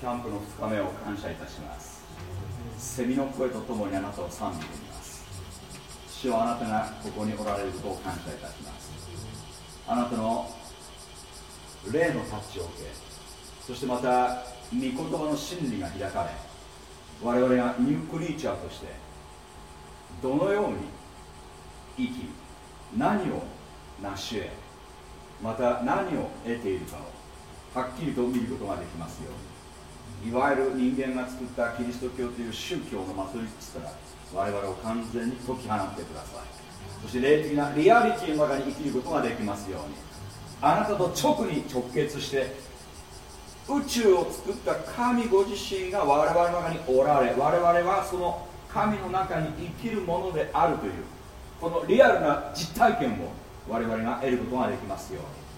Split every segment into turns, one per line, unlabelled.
キャンプの2日目を感謝いたします。セミの声とともにあなたを賛美できます。主はあなたがここにおられることを感謝いたします。あなたの霊のタッチを受けそしてまた御言葉の真理が開かれ我々がニュークリーチャーとしてどのように生き何を成し得また何を得ているかをはっきりと見ることができますように。いわゆる人間が作ったキリスト教という宗教のマトリックスから我々を完全に解き放ってください。そして霊的なリアリティの中に生きることができますように。あなたと直に直結して宇宙を作った神ご自身が我々の中におられ我々はその神の中に生きるものであるというこのリアルな実体験を我々が得ることができますように。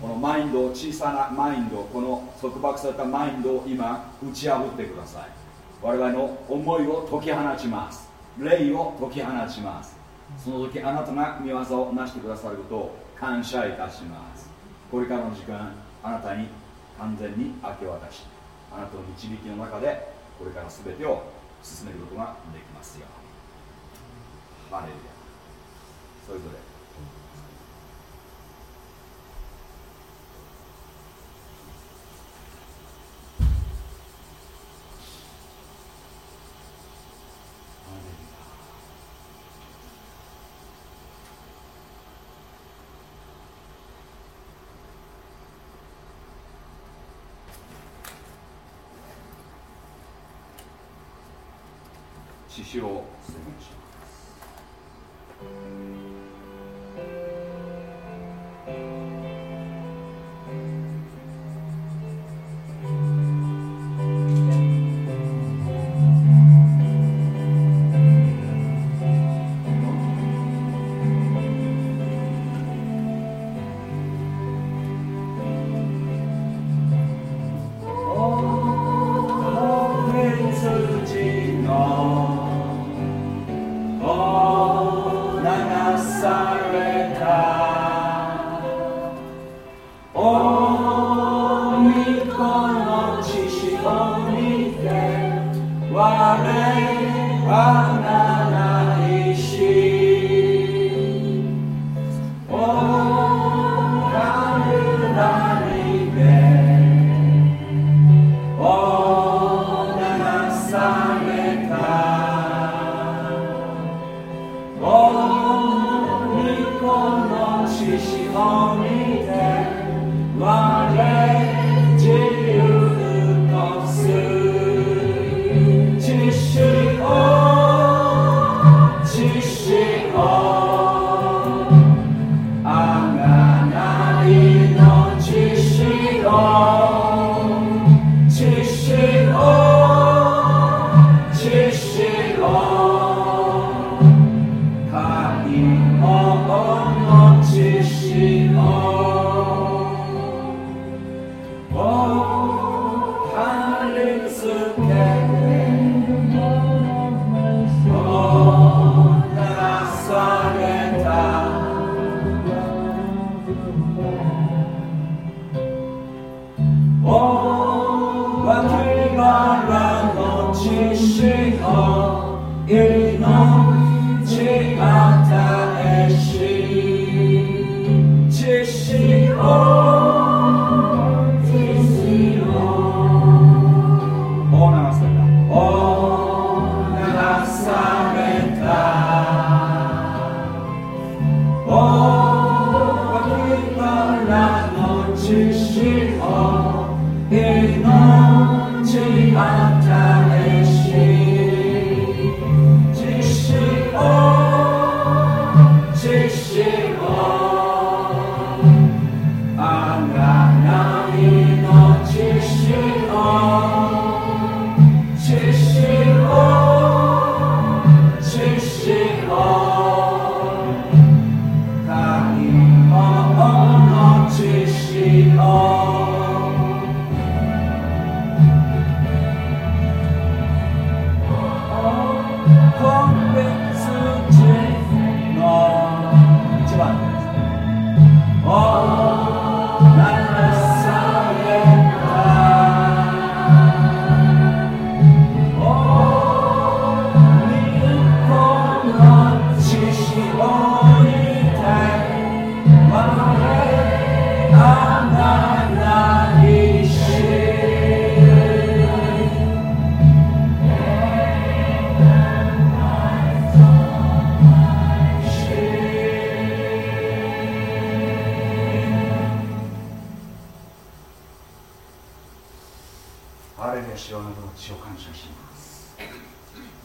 このマインドを小さなマインドこの束縛されたマインドを今打ち破ってください。我々の思いを解き放ちます。霊を解き放ちます。その時あなたが見業を成してくださることを感謝いたします。これからの時間あなたに完全に明け渡しあなたの導きの中でこれから全てを進めることができますよハレルヤ。それぞれ。獅子を宣言します。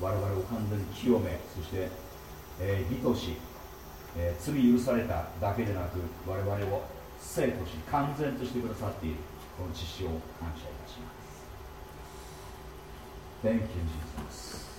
我々を完全に清めそして、えー、義とし、えー、罪許されただけでなく我々を生とし完全としてくださっているこの知識を感謝いたします Thank you, Jesus.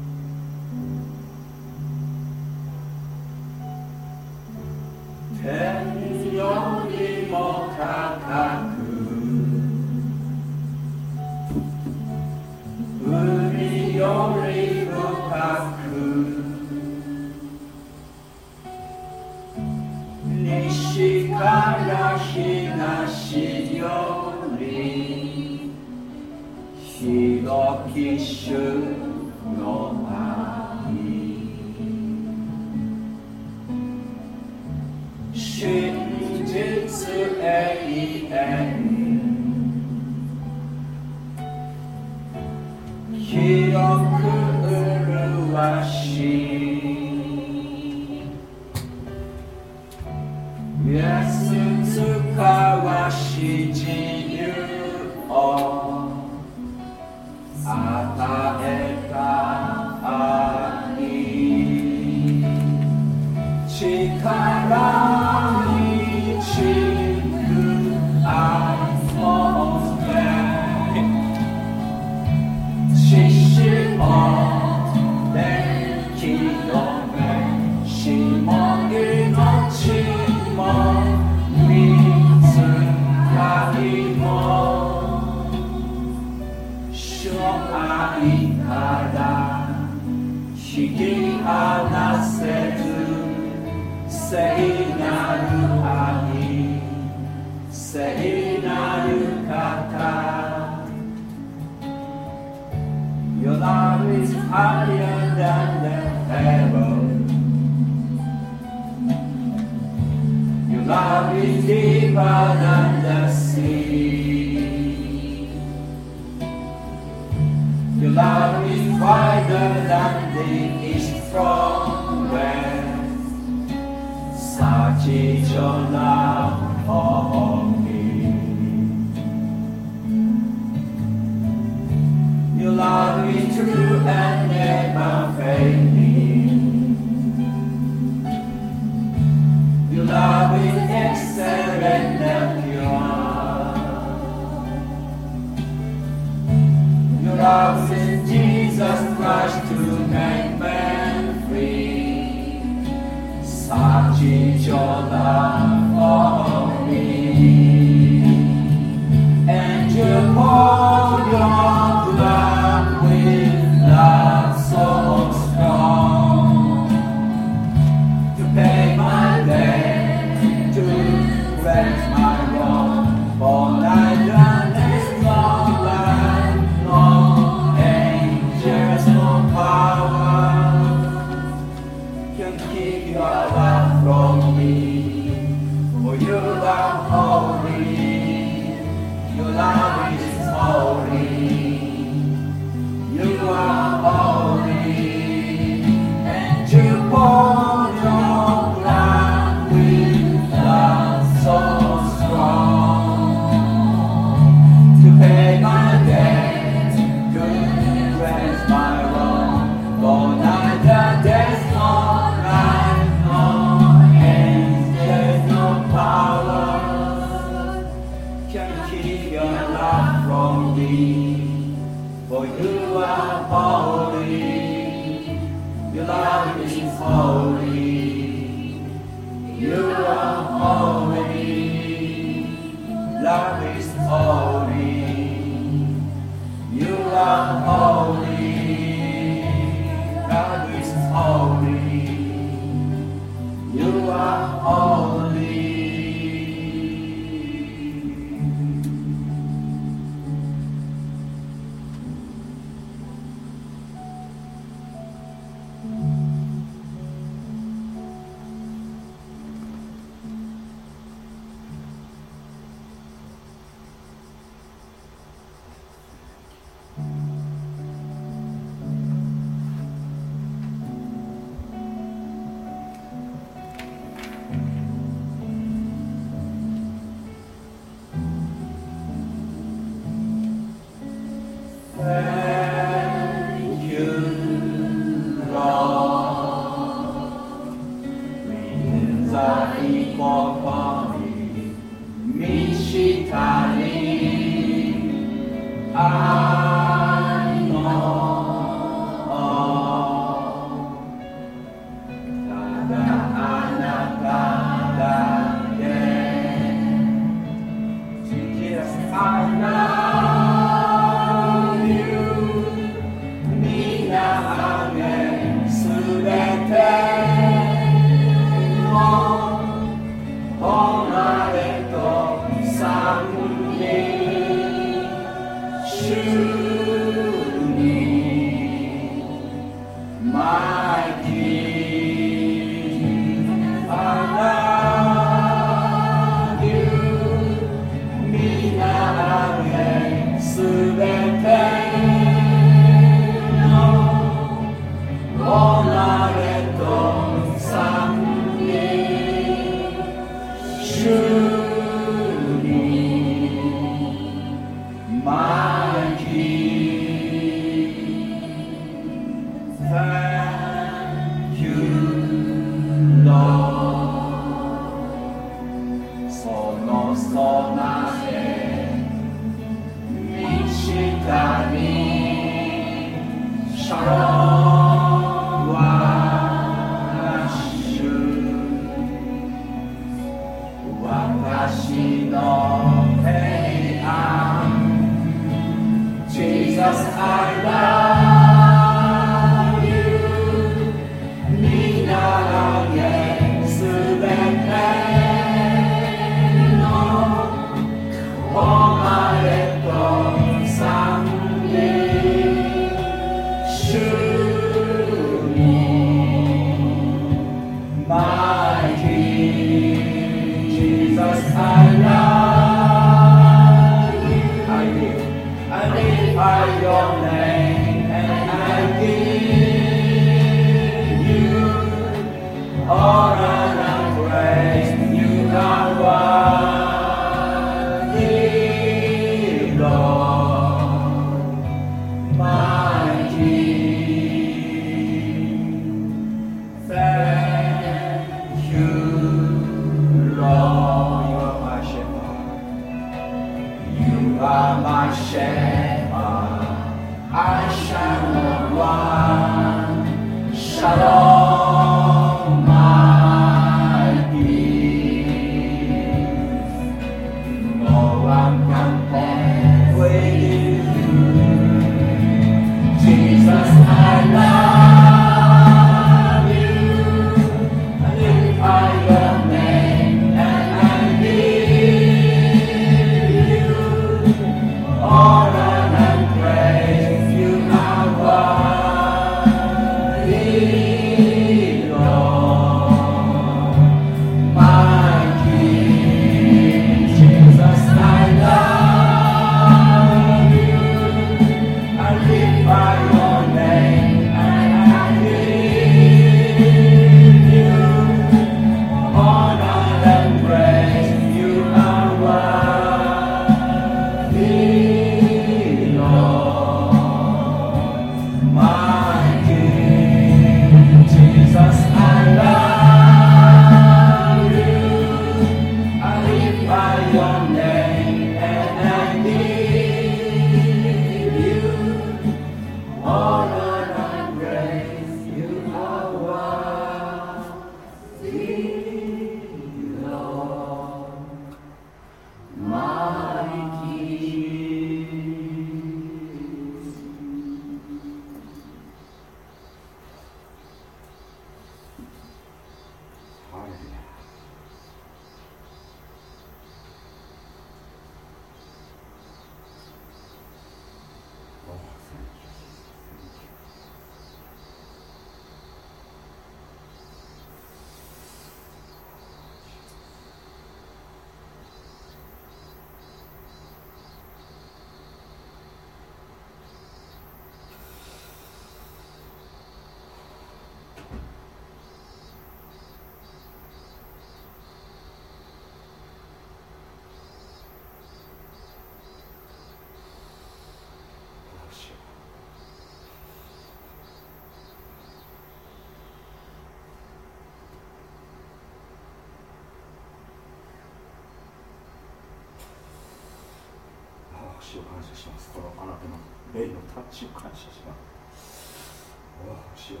霊のタッチを感謝します。おお主よ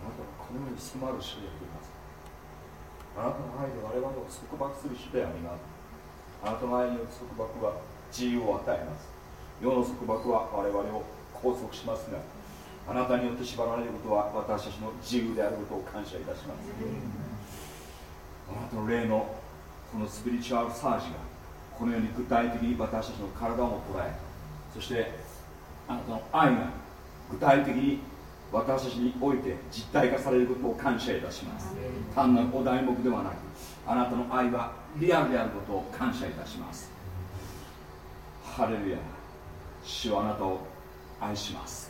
あなたはこの世に迫る主でありますあなたの愛で我々を束縛する主でありますあなたの愛による束縛は自由を与えます。世の束縛は我々を拘束しますがあなたによって縛られることは私たちの自由であることを感謝いたします。あなたの霊のこのスピリチュアルサージがこのように具体的に私たちの体を捉えそしてあなたの愛が具体的に私たちにおいて実体化されることを感謝いたします。単なるお題目ではなくあなたの愛はリアルであることを感謝いたします。ハレルヤ。主はあなたを愛します。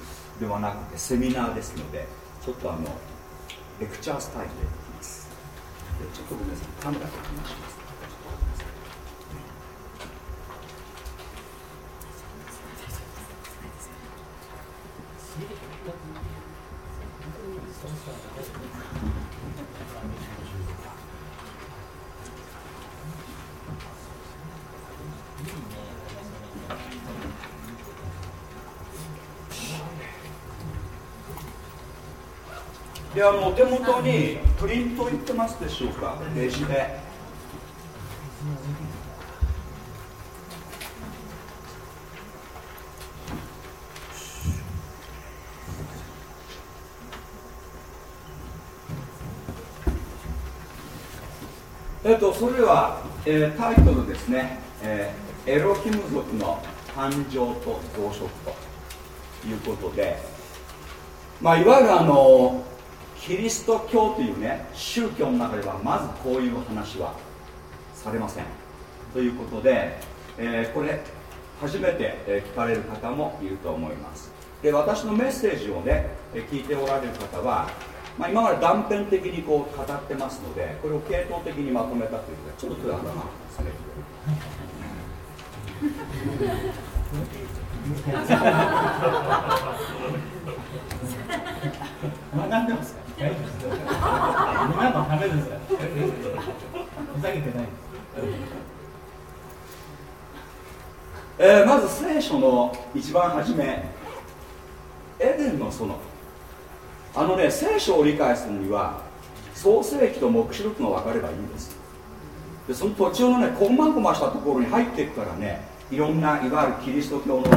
ではなくてセミナーですのでちょっとあのレクチャースタイルでいきます。ちょっとごめんなさいカメラで話します。であのお手元にプリントいってますでしょうかレジで。えっとそれでは、えー、タイトルですね、えー、エロヒム族の誕生と増殖ということで。まあいわゆるあのキリスト教というね宗教の中ではまずこういう話はされません。ということで、えー、これ初めて、え聞かれる方もいると思います。で私のメッセージをね、え聞いておられる方は、まあ、今まで断片的にこう語ってますのでこれを系統的にまとめたというかちょっと頭冷めてくる
学んでますか大丈夫です皆のためですふざけてない
えー、まず聖書の一番初め。エデンの園。あのね聖書を理解するには創世記と黙示録が分かればいいんです。でその途中のねこまごましたところに入っていくからねいろんないわゆるキリスト教の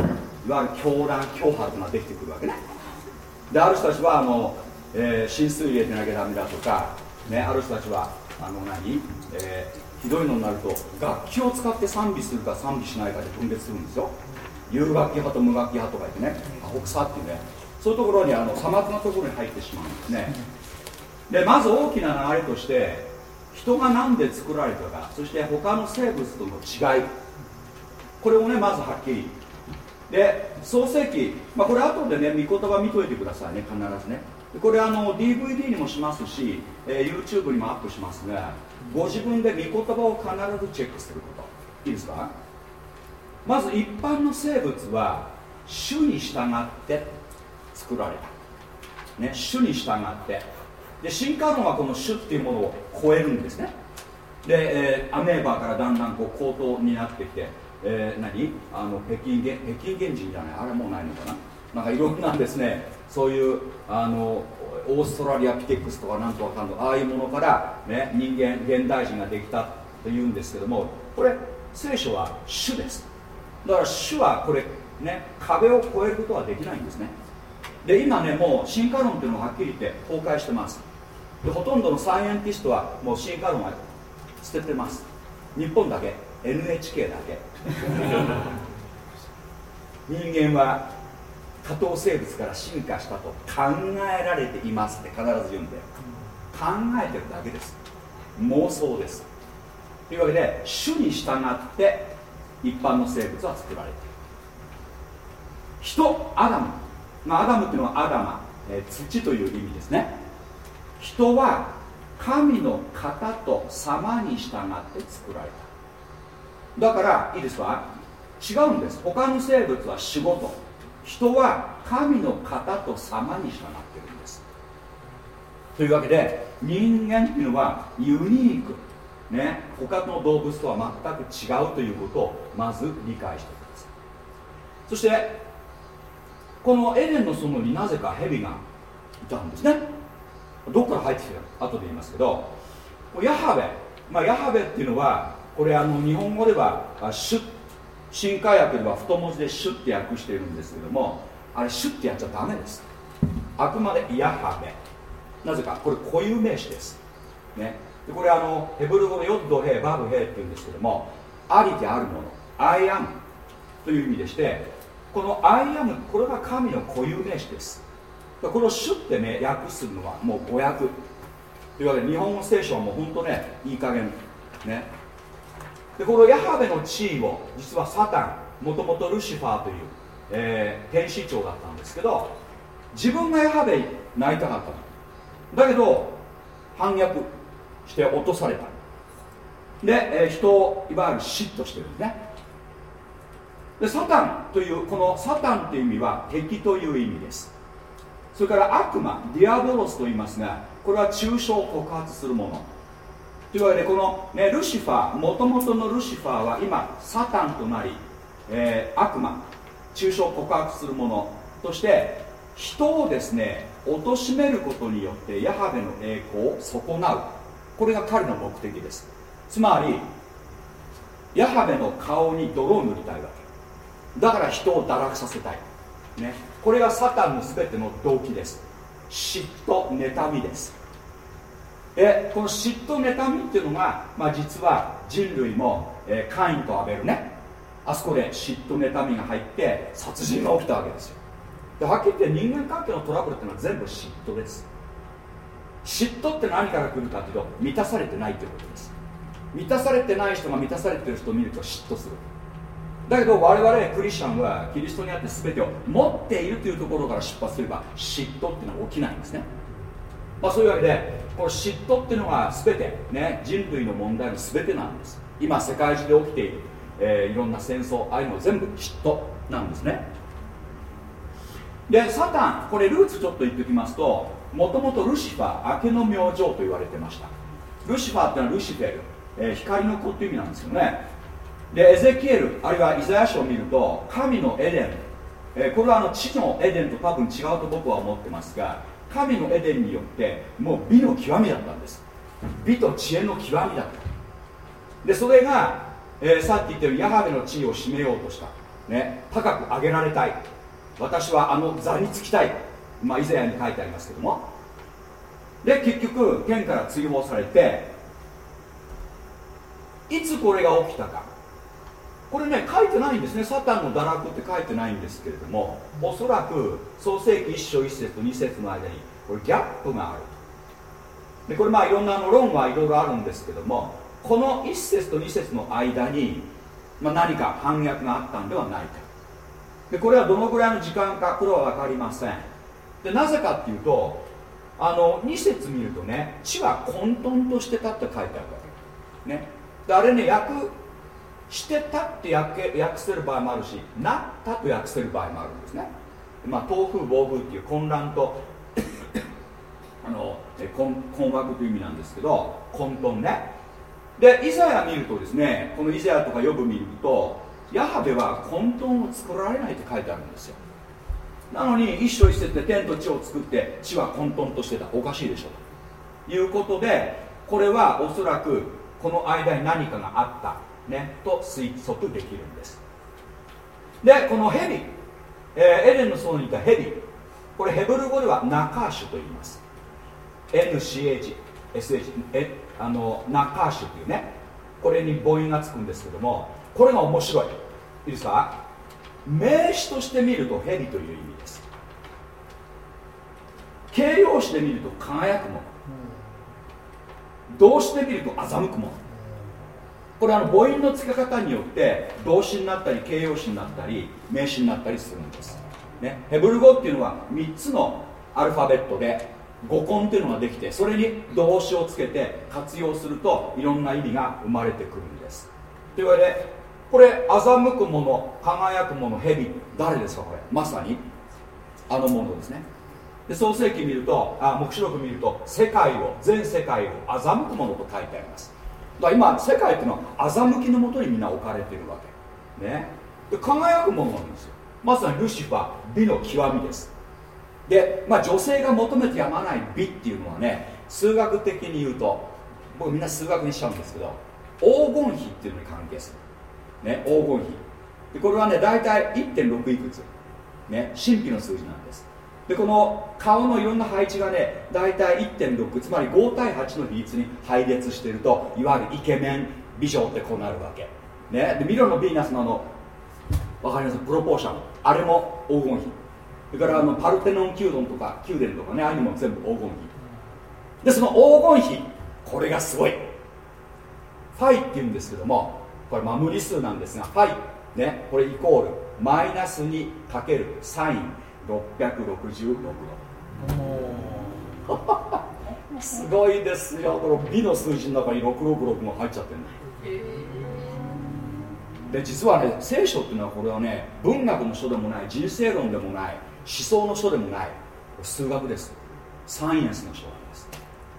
いわゆる狂乱脅迫ができてくるわけね。である人たちはあの、えー、浸水入れてなきゃダメだとか、ね、ある人たちはあの何、えー、ひどいのになると楽器を使って賛美するか賛美しないかで分別するんですよ。有楽器派と無楽器派とか言ってねアホ草っていうねそういうところにあのさまつなところに入ってしまうんですね。でまず大きな流れとして人が何で作られたかそして他の生物との違い。これをねまずはっきり。で創世記、まあ、これ後でね御言葉見といてくださいね必ずね。これあの DVD にもしますし、えー、YouTube にもアップしますがご自分で御言葉を必ずチェックすること。いいですか？まず一般の生物は種に従って作られた、ね、種に従って。で進化論はこの種っていうものを超えるんですね。で、えー、アメーバーからだんだんこう高等になってきて、えー、何？あの北京原北京原人じゃない？あれもうないのかな？なんかいろんなですね。そういうあのオーストラリアピテックスとかなんとかかんとああいうものから、ね、人間現代人ができたというんですけどもこれ聖書は種です。だから種はこれね壁を越えることはできないんですね。で今ねもう進化論っていうのははっきり言って崩壊してます。でほとんどのサイエンティストはもう進化論は捨ててます。日本だけ。NHK だけ。人間は多頭生物から進化したと考えられていますって必ず言うんで考えてるだけです。妄想です。というわけで種に従って一般の生物は作られている。人アダム、まあ、アダムっていうのはアダマ、えー、土という意味ですね。人は神の型と様に従って作られた。だからいいですか？違うんです。他の生物は仕事。人は神の型と様に従ってるんです。というわけで人間っていうのはユニーク。ね他の動物とは全く違うということをまず理解してください。そしてこのエデンの園になぜか蛇がいたんですね。どこから入ってきたか後で言いますけどヤハベ、まあ、ヤハベっていうのはこれあの日本語ではシュ新海訳では太文字でシュって訳しているんですけどもあれ主ってやっちゃダメです。あくまでイヤハベ。なぜかこれ固有名詞です、ね、でこれあのヘブル語でヨッドヘイバブヘイっていうんですけどもありであるもの。I am という意味でしてこの I am これが神の固有名詞です。この主ってね訳するのはもう語訳。というわけで日本語聖書はもう本当ねいい加減ねでこのヤハベの地位を実はサタンもともとルシファーという、えー、天使長だったんですけど自分がヤハベになりたかっただけど反逆して落とされた。で、えー、人をいわゆる嫉妬してるんですね。でサタンというこのサタンという意味は敵という意味です。それから悪魔ディアボロスと言いますがこれは抽象を告発するもの。というわけでこの、ね、ルシファーもともとのルシファーは今サタンとなり、えー、悪魔抽象告発するものとして人をですね貶めることによってヤハベの栄光を損なう。これが彼の目的です。つまりヤハベの顔に泥を塗りたいわけ。だから人を堕落させたい、ね、これがサタンの全ての動機です。嫉妬妬みです。でこの嫉妬妬みっていうのが、まあ、実は人類も、えー、カインとアベルね。あそこで嫉妬妬みが入って殺人が起きたわけですよ。ではっきり言って人間関係のトラブルっていうのは全部嫉妬です。嫉妬って何から来るかというと満たされてないということです。満たされてない人が満たされてる人を見ると嫉妬する。だけど我々クリスチャンはキリストにあって全てを持っているというところから出発すれば嫉妬っていうのは起きないんですね、まあ、そういうわけでこの嫉妬っていうのが全て、ね、人類の問題の全てなんです。今世界中で起きているえー、いろんな戦争ああいうの全部嫉妬なんですね。でサタンこれルーツちょっと言っておきますともともとルシファー明けの明星と言われてました。ルシファーってのはルシフェル、えー、光の子っていう意味なんですよね。でエゼキエルあるいはイザヤ書を見ると神のエデン、えー、これはあの地のエデンと多分違うと僕は思ってますが神のエデンによってもう美の極みだったんです。美と知恵の極みだった。でそれが、えー、さっき言ったようにヤハベの地位を占めようとした、ね、高く上げられたい。私はあの座につきたい、まあ、イザヤに書いてありますけども。で結局天から追放されていつこれが起きたか。これね書いてないんですね。サタンの堕落って書いてないんですけれどもおそらく創世紀1章1節と2節の間にこれギャップがあると。でこれまあいろんなの論はいろいろあるんですけどもこの1節と2節の間に、まあ、何か反逆があったんではないか。でこれはどのぐらいの時間かこれは分かりません。でなぜかっていうとあの2節見るとね地は混沌としてたって書いてあるわけ。ね。であれね訳してたって訳訳せる場合もあるしなったと訳せる場合もあるんですね。まあ東風暴風っていう混乱と あの困困惑という意味なんですけど混沌ね。でイザヤ見るとですねこのイザヤとか呼ぶ見るとヤハベは混沌を作られないって書いてあるんですよ。なのに一生一節で天と地を作って地は混沌としてた。おかしいでしょ。ということでこれはおそらくこの間に何かがあった。ね、と推測できるんです。でこのヘビ、えー、エレンの園にいたヘビこれヘブル語ではナカーシュと言います。NCHSH えあのナカーシュというねこれに母音がつくんですけどもこれが面白い。いいですか？名詞として見るとヘビという意味です。形容詞で見ると輝くもの。動詞で見ると欺くものこれあの母音の付け方によって動詞になったり形容詞になったり名詞になったりするんです、ね、ヘブル語っていうのは3つのアルファベットで語根っていうのができてそれに動詞をつけて活用するといろんな意味が生まれてくるんです。というわけでこれ欺くもの輝くもの蛇誰ですかこれ？まさに。あのものですね。で創世記見るとあ黙示録見ると世界を全世界を欺くものと書いてあります。だ今世界っていうのは欺きのもとにみんな置かれているわけ。ね。で輝くものなんですよ。まさにルシファー美の極みです。で、まあ、女性が求めてやまない美っていうのはね数学的に言うと僕みんな数学にしちゃうんですけど黄金比っていうのに関係する、ね、黄金比。でこれはね大体1.6いくつ、ね、神秘の数字なんです。でこの顔のいろんな配置がね大体1.6つまり5対8の比率に配列しているといわゆるイケメン美女ってこうなるわけ、ね、でミロのヴィーナスのあの分かります？プロポーション。あれも黄金比。それからあのパルテノン宮殿とか宮殿とかねああいうのも全部黄金比。でその黄金比これがすごい。ファイっていうんですけどもこれまあ無理数なんですがファイねこれイコールマイナス2かけるサイン。666度。すごいですよ。この美の数字の中に666も入っちゃってるで実はね聖書っていうのはこれはね文学の書でもない人生論でもない思想の書でもない数学です。サイエンスの書なんです。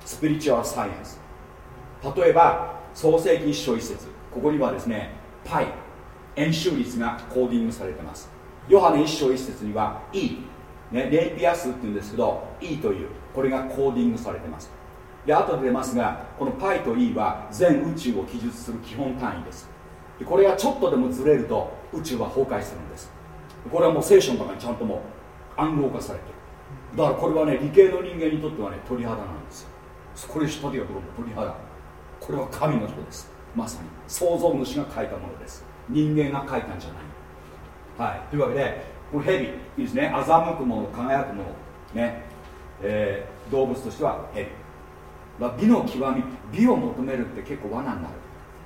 スピリチュアルサイエンス。例えば創世紀一章一節。ここにはですねパイ円周率がコーディングされてますヨハネ一章一節には E、ね、レイピア数っていうんですけど E というこれがコーディングされてます。で後で出ますがこの π と E は全宇宙を記述する基本単位です。でこれがちょっとでもずれると宇宙は崩壊するんです。これはもう聖書の中にちゃんともう暗号化されてる。だからこれはね理系の人間にとってはね鳥肌なんですよ。これ知った時は鳥肌。これは神の人です。まさに。創造主が書いたものです。人間が書いたんじゃない。はい、というわけでこの蛇いいですね。欺くもの輝くものね、えー、動物としては蛇。美の極み美を求めるって結構罠になる。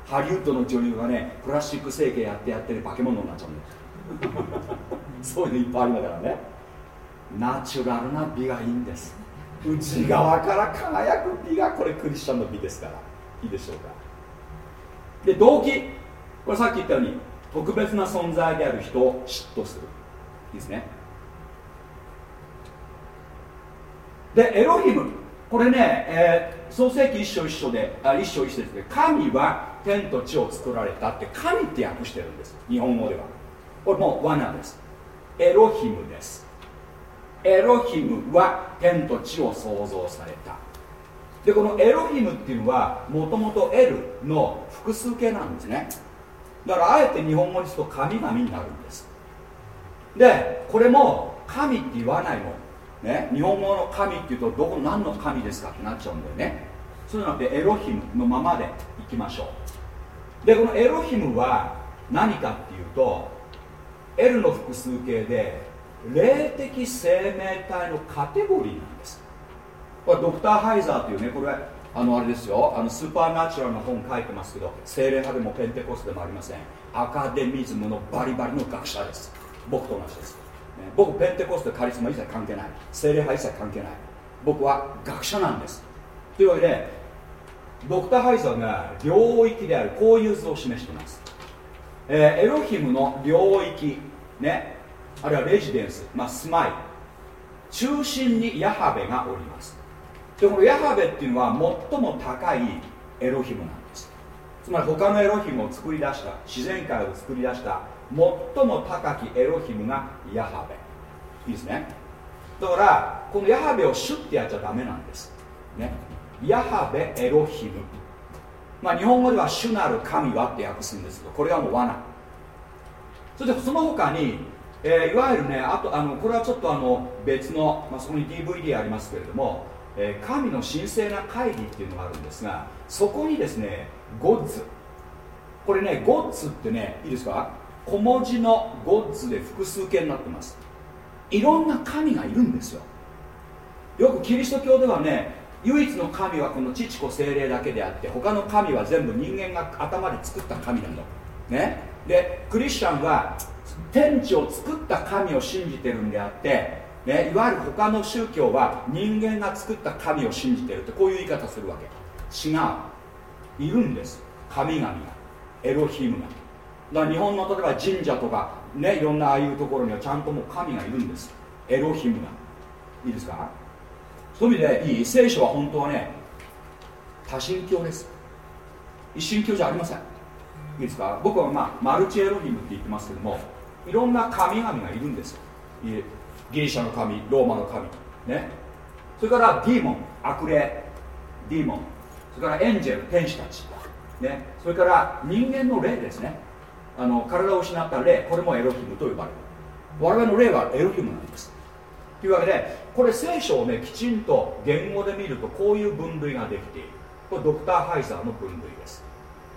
ハリウッドの女優がねプラスチック整形やってやってる化け物になっちゃうんだよそういうのいっぱいありだからね。ナチュラルな美がいいんです。内側から輝く美がこれクリスチャンの美ですから。いいでしょうか。で動機。これさっき言ったように特別な存在である人を嫉妬する。いいですね。でエロヒム。これね、えー、創世記一章一章であ一章一節で神は天と地を作られたって神って訳してるんです。日本語では。これもう罠です。エロヒムです。エロヒムは天と地を創造された。でこのエロヒムっていうのはもともと L の複数形なんですね。だからあえて日本語にすると神々になるんです。でこれも神って言わないのね、日本語の神っていうとどこ何の神ですかってなっちゃうんだよね。そういうのでエロヒムのままでいきましょう。でこのエロヒムは何かっていうと L の複数形で霊的生命体のカテゴリーなんです。これドクター・ハイザーというねこれはあのあれですよ。あのスーパーナチュラルな本書いてますけど精霊派でもペンテコスでもありません。アカデミズムのバリバリの学者です。僕と同じです。僕ペンテコステカリスマ一切関係ない。精霊派一切関係ない。僕は学者なんです。というわけでドクター・ハイザーが領域であるこういう図を示しています、えー、エロヒムの領域ねあるいはレジデンス、まあ、住まい。中心にヤハベがおります。でこのヤハベっていうのは最も高いエロヒムなんです。つまり他のエロヒムを作り出した自然界を作り出した最も高きエロヒムがヤハベ。いいですね？だからこのヤハベをシュッてやっちゃダメなんです。ね？ヤハベエロヒムまあ日本語では主なる神はって訳すんですけどこれはもう罠。それでその他に、えー、いわゆるねあとあのこれはちょっとあの別の、まあ、そこに DVD ありますけれども、え、神の神聖な会議っていうのがあるんですがそこにですねゴッズ。これねゴッズってねいいですか？小文字のゴッズで複数形になってます。いろんな神がいるんですよ。よくキリスト教ではね唯一の神はこの父子精霊だけであって他の神は全部人間が頭で作った神なんだ。ね？でクリスチャンは天地を作った神を信じてるんであって、ね、いわゆる他の宗教は人間が作った神を信じているってこういう言い方するわけ。違う。いるんです。神々が。エロヒムが。だから日本の例えば神社とかねいろんなああいうところにはちゃんともう神がいるんです。エロヒムが。いいですか？そういう意味でいい聖書は本当はね多神教です。一神教じゃありません。いいですか？僕はまあマルチエロヒムって言ってますけどもいろんな神々がいるんです。ギリシャの神ローマの神ね。それからディーモン悪霊。ディーモン。それからエンジェル天使たち。ね。それから人間の霊ですね。あの体を失った霊。これもエロヒムと呼ばれる。我々の霊はエロヒムなんです。というわけでこれ聖書をねきちんと言語で見るとこういう分類ができている。これドクター・ハイザーの分類です。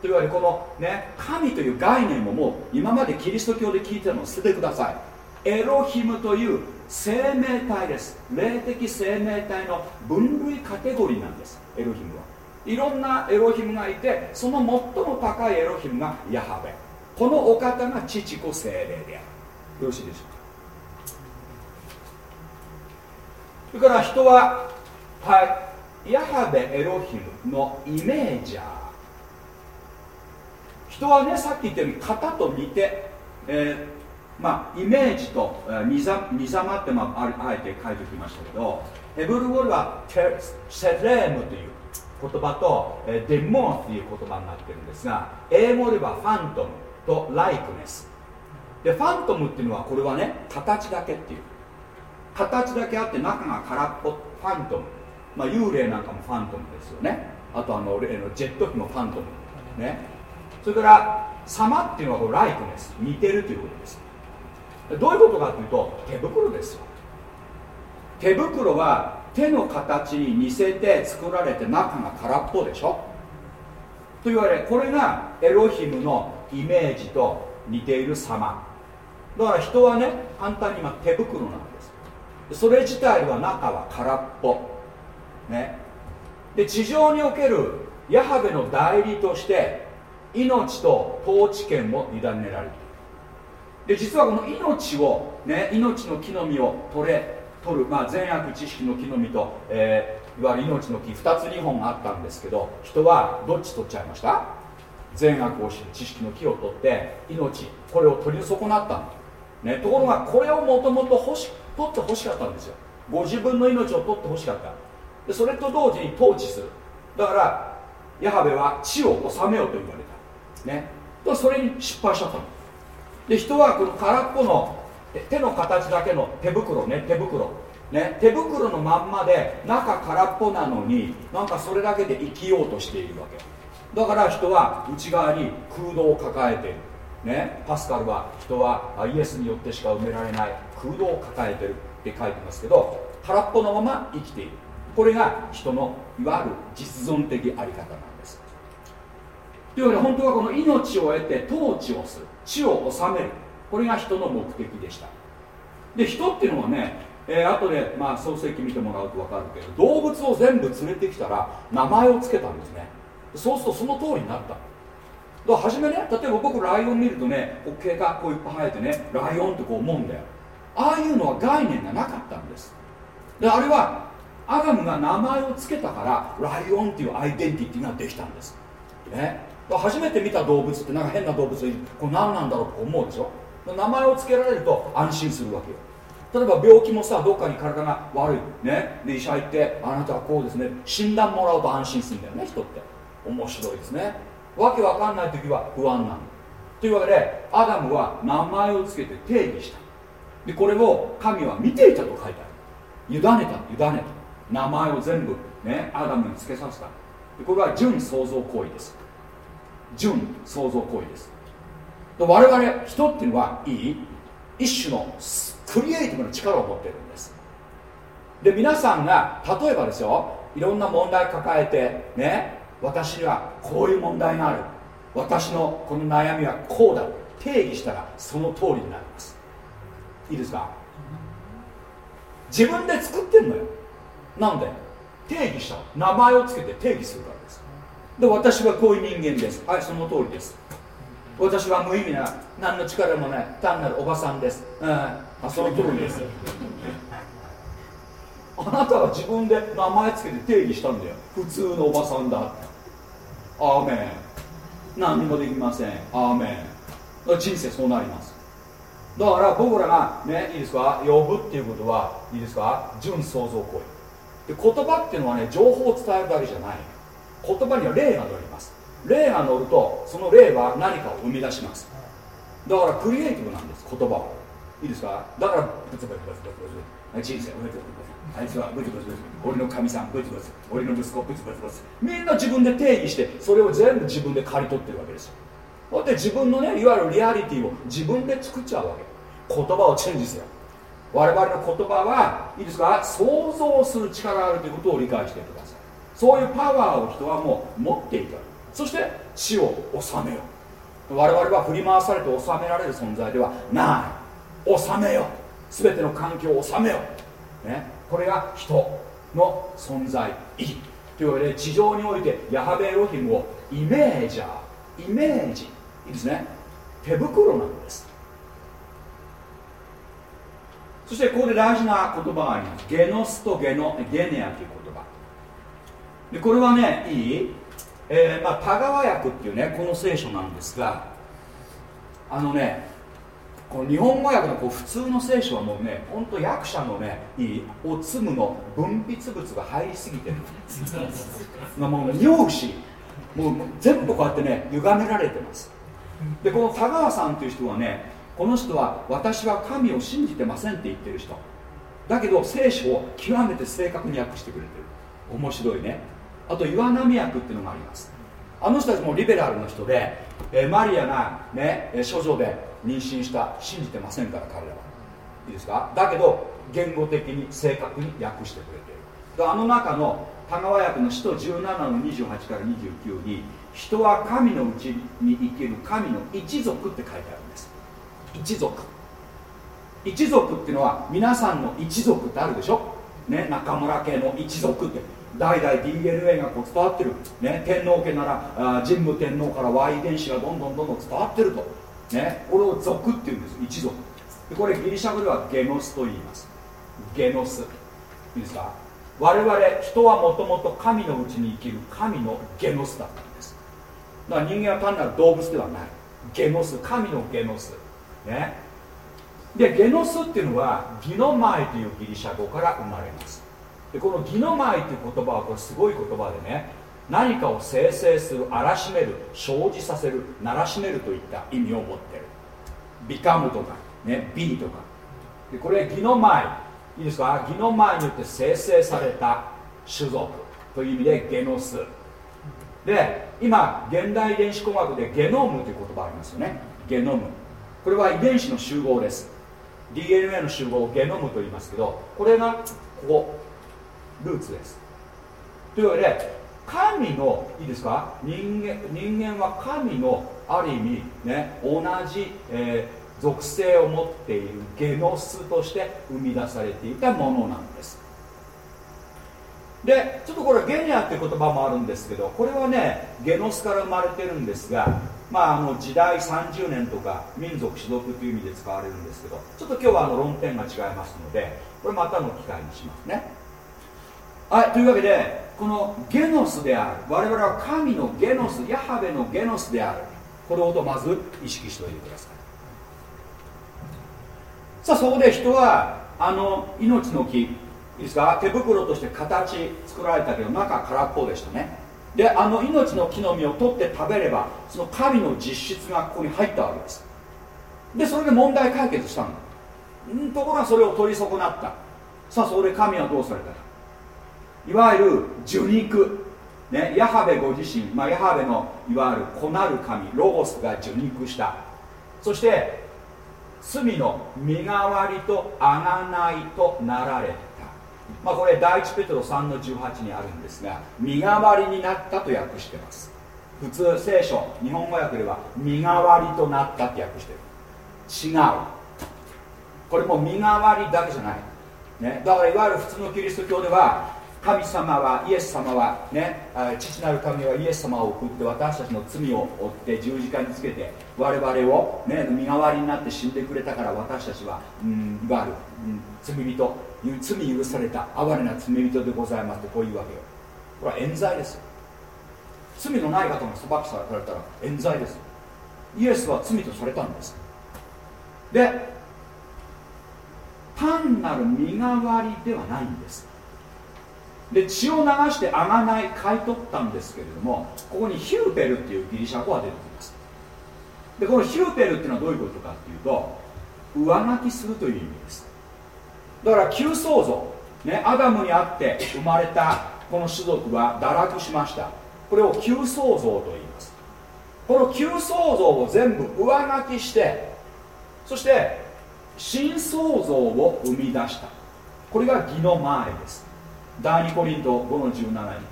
というわけでこのね神という概念ももう今までキリスト教で聞いてるのを捨ててください。エロヒムという生命体です。霊的生命体の分類カテゴリーなんです。エロヒムは。いろんなエロヒムがいてその最も高いエロヒムがヤハベ。このお方が父子精霊である。よろしいでしょうか。それから人ははい。ヤハベエロヒムのイメージャー。人はねさっき言ったように型と似て、えー、まあ、イメージとにざにざまって、まあ、あえて書いておきましたけどヘブル語ではセレームという言葉と、デモンという言葉になってるんですが英語ではファントムとライクネス。でファントムっていうのはこれはね形だけっていう。形だけあって中が空っぽファントム。まあ幽霊なんかもファントムですよね。あとあの例のジェット機もファントム。ね。それから様っていうのはこれライクネス。似てるということです。どういうことかというと手袋ですよ。手袋は手の形に似せて作られて中が空っぽでしょ。と言われこれがエロヒムのイメージと似ている様。だから人はね簡単に今手袋なんです。それ自体は中は空っぽ。ね。で地上におけるヤハベの代理として命と統治権を委ねられている。で実はこの命をね命の木の実を取れ取る、まあ、善悪知識の木の実と、えー、いわゆる命の木2つ2本あったんですけど人はどっち取っちゃいました？善悪を知る知識の木を取って命これを取り損なったんだ、ね、ところがこれをもともと取ってほしかったんですよ。ご自分の命を取ってほしかった。でそれと同時に統治する。だからヤハベは地を治めようと言われた。ね。それに失敗しちゃったの。で人はこの空っぽの手の形だけの手袋ね手袋。ね手袋のまんまで中空っぽなのになんかそれだけで生きようとしているわけ。だから人は内側に空洞を抱えている。ねパスカルは人はイエスによってしか埋められない空洞を抱えてる。って書いてますけど空っぽのまま生きている。これが人のいわゆる実存的あり方なんです。というわけで本当はこの命を得て統治をする。地を治める。これが人の目的でした。で人っていうのはね、えー、後でまあ創世記見てもらうと分かるけど動物を全部連れてきたら名前を付けたんですね。そうするとその通りになった。だ初めね例えば僕ライオン見るとね毛がこういっぱい生えてねライオンってこう思うんだよ。ああいうのは概念がなかったんです。であれはアダムが名前を付けたからライオンっていうアイデンティティができたんです。ね。初めて見た動物ってなんか変な動物これ何なんだろうと思うでしょ？名前を付けられると安心するわけよ。例えば病気もさどっかに体が悪い。ね？で医者行ってあなたはこうですね。診断もらうと安心するんだよね人って。面白いですね。わけわかんない時は不安なの。というわけでアダムは名前を付けて定義した。でこれを神は見ていたと書いてある。委ねた委ねた。名前を全部ねアダムに付けさせた。でこれは純創造行為です。純創造行為です。我々人っていうのはいい一種のクリエイティブな力を持ってるんです。で皆さんが例えばですよいろんな問題抱えてね私にはこういう問題がある。私のこの悩みはこうだ。定義したらその通りになります。いいですか？自分で作ってんのよ。なんで？定義した。名前を付けて定義するかで私はこういう人間です。はい。その通りです。私は無意味な何の力もない単なるおばさんです、うん、あその通りです。あなたは自分で名前つけて定義したんだよ。普通のおばさんだ。アーメン。何にもできません。アーメン。人生そうなります。だから僕らがねいいですか？呼ぶっていうことはいいですか？純創造行為。で言葉っていうのはね情報を伝えるだけじゃない言葉には霊が乗ります。霊が乗るとその霊は何かを生み出します。だからクリエイティブなんです言葉はいいですか？だからブツブツブツブツブツ。人生ブツブツブツあいつはブツブツブツ俺の神さんブツブツ。俺の息子ブツブツブツ。みんな自分で定義してそれを全部自分で刈り取ってるわけですよ。だって自分のねいわゆるリアリティを自分で作っちゃうわけ。言葉をチェンジする。我々の言葉はいいですか？想像する力があるということを理解してください。そういうパワーを人はもう持っていた。そして死を治めよ我々は振り回されて治められる存在ではない。治めよ全ての環境を治めよ、ね、これが人の存在意義というわけで地上においてヤハベエロヒムをイメージャーイメージ。いいですね。手袋なんです。そしてここで大事な言葉があります。ゲノスとゲノゲネアという言葉。でこれはねいい、えーまあ、田川訳っていうねこの聖書なんですがあのねこの日本語訳のこう普通の聖書はもうね本当役者のねいい？おつむの分泌物が入りすぎてる。もう匂うしもう全部こうやってね歪められてます。でこの田川さんという人はねこの人は私は神を信じてませんって言ってる人。だけど聖書を極めて正確に訳してくれてる。面白いねあと岩波訳っていうのがあります。あの人たちもリベラルの人で、え、マリアがね処女で妊娠した信じてませんから彼らは。いいですか？だけど言語的に正確に訳してくれている。あの中の田川訳の使徒17の28から29に人は神のうちに生きる神の一族って書いてあるんです。一族。一族っていうのは皆さんの一族ってあるでしょ？ね中村家の一族って。代々 DNA がこう伝わってる、ね、天皇家なら神武天皇から Y 遺伝子がどんどんどんどん伝わってると、ね、これを族っていうんです。一族。でこれギリシャ語ではゲノスと言います。ゲノス。いいですか？我々人はもともと神のうちに生きる神のゲノスだったんです。だから人間は単なる動物ではない。ゲノス。神のゲノス。ね。でゲノスっていうのはギノマイというギリシャ語から生まれます。でこのギノマイという言葉はこれすごい言葉でね何かを生成する荒らしめる生じさせる鳴らしめるといった意味を持ってる。ビカムとかねビーとか。でこれギノマイいいですか？ギノマイによって生成された種族という意味でゲノス。で今現代遺伝子工学でゲノムという言葉ありますよね。ゲノム。これは遺伝子の集合です。DNA の集合をゲノムと言いますけどこれがここルーツです。というわけで神のいいですか？人間人間は神のある意味ね同じ、えー、属性を持っているゲノスとして生み出されていたものなんです。でちょっとこれゲニアっていう言葉もあるんですけどこれはねゲノスから生まれてるんですがまあ、あの時代30年とか民族種族という意味で使われるんですけどちょっと今日はあの論点が違いますのでこれまたの機会にしますね。はいというわけでこのゲノスである。我々は神のゲノスヤハベのゲノスである。これをまず意識しておいてください。さあそこで人はあの命の木いいですか？手袋として形作られたけど中空っぽでしたね。であの命の木の実を取って食べればその神の実質がここに入ったわけです。でそれで問題解決したんだところがそれを取り損なった。さあそこで神はどうされたか。いわゆる受肉。ね、ヤハベご自身、まあ、ヤハベのいわゆる子なる神ロゴスが受肉した。そして罪の身代わりと贖いとなられた。まあ、これ第一ペトロ3の18にあるんですが身代わりになったと訳してます。普通聖書日本語訳では身代わりとなったって訳してる。違う。これも身代わりだけじゃない、ね、だからいわゆる普通のキリスト教では神様はイエス様はね父なる神はイエス様を送って私たちの罪を負って十字架につけて我々を、ね、身代わりになって死んでくれたから私たちは、うん、いわゆる、うん、罪人。罪許された哀れな罪人でございますってこういうわけよ。これは冤罪です。罪のない方が裁きされたら冤罪です。イエスは罪とされたんです。で単なる身代わりではないんです。で血を流してあがない買い取ったんですけれどもここにヒューペルっていうギリシャ語が出てきます。でこのヒューペルっていうのはどういうことかっていうと上書きするという意味です。だから旧創造ねアダムにあって生まれたこの種族は堕落しました。これを旧創造と言います。この旧創造を全部上書きしてそして新創造を生み出した。これが義の前です。第2コリント5の17に、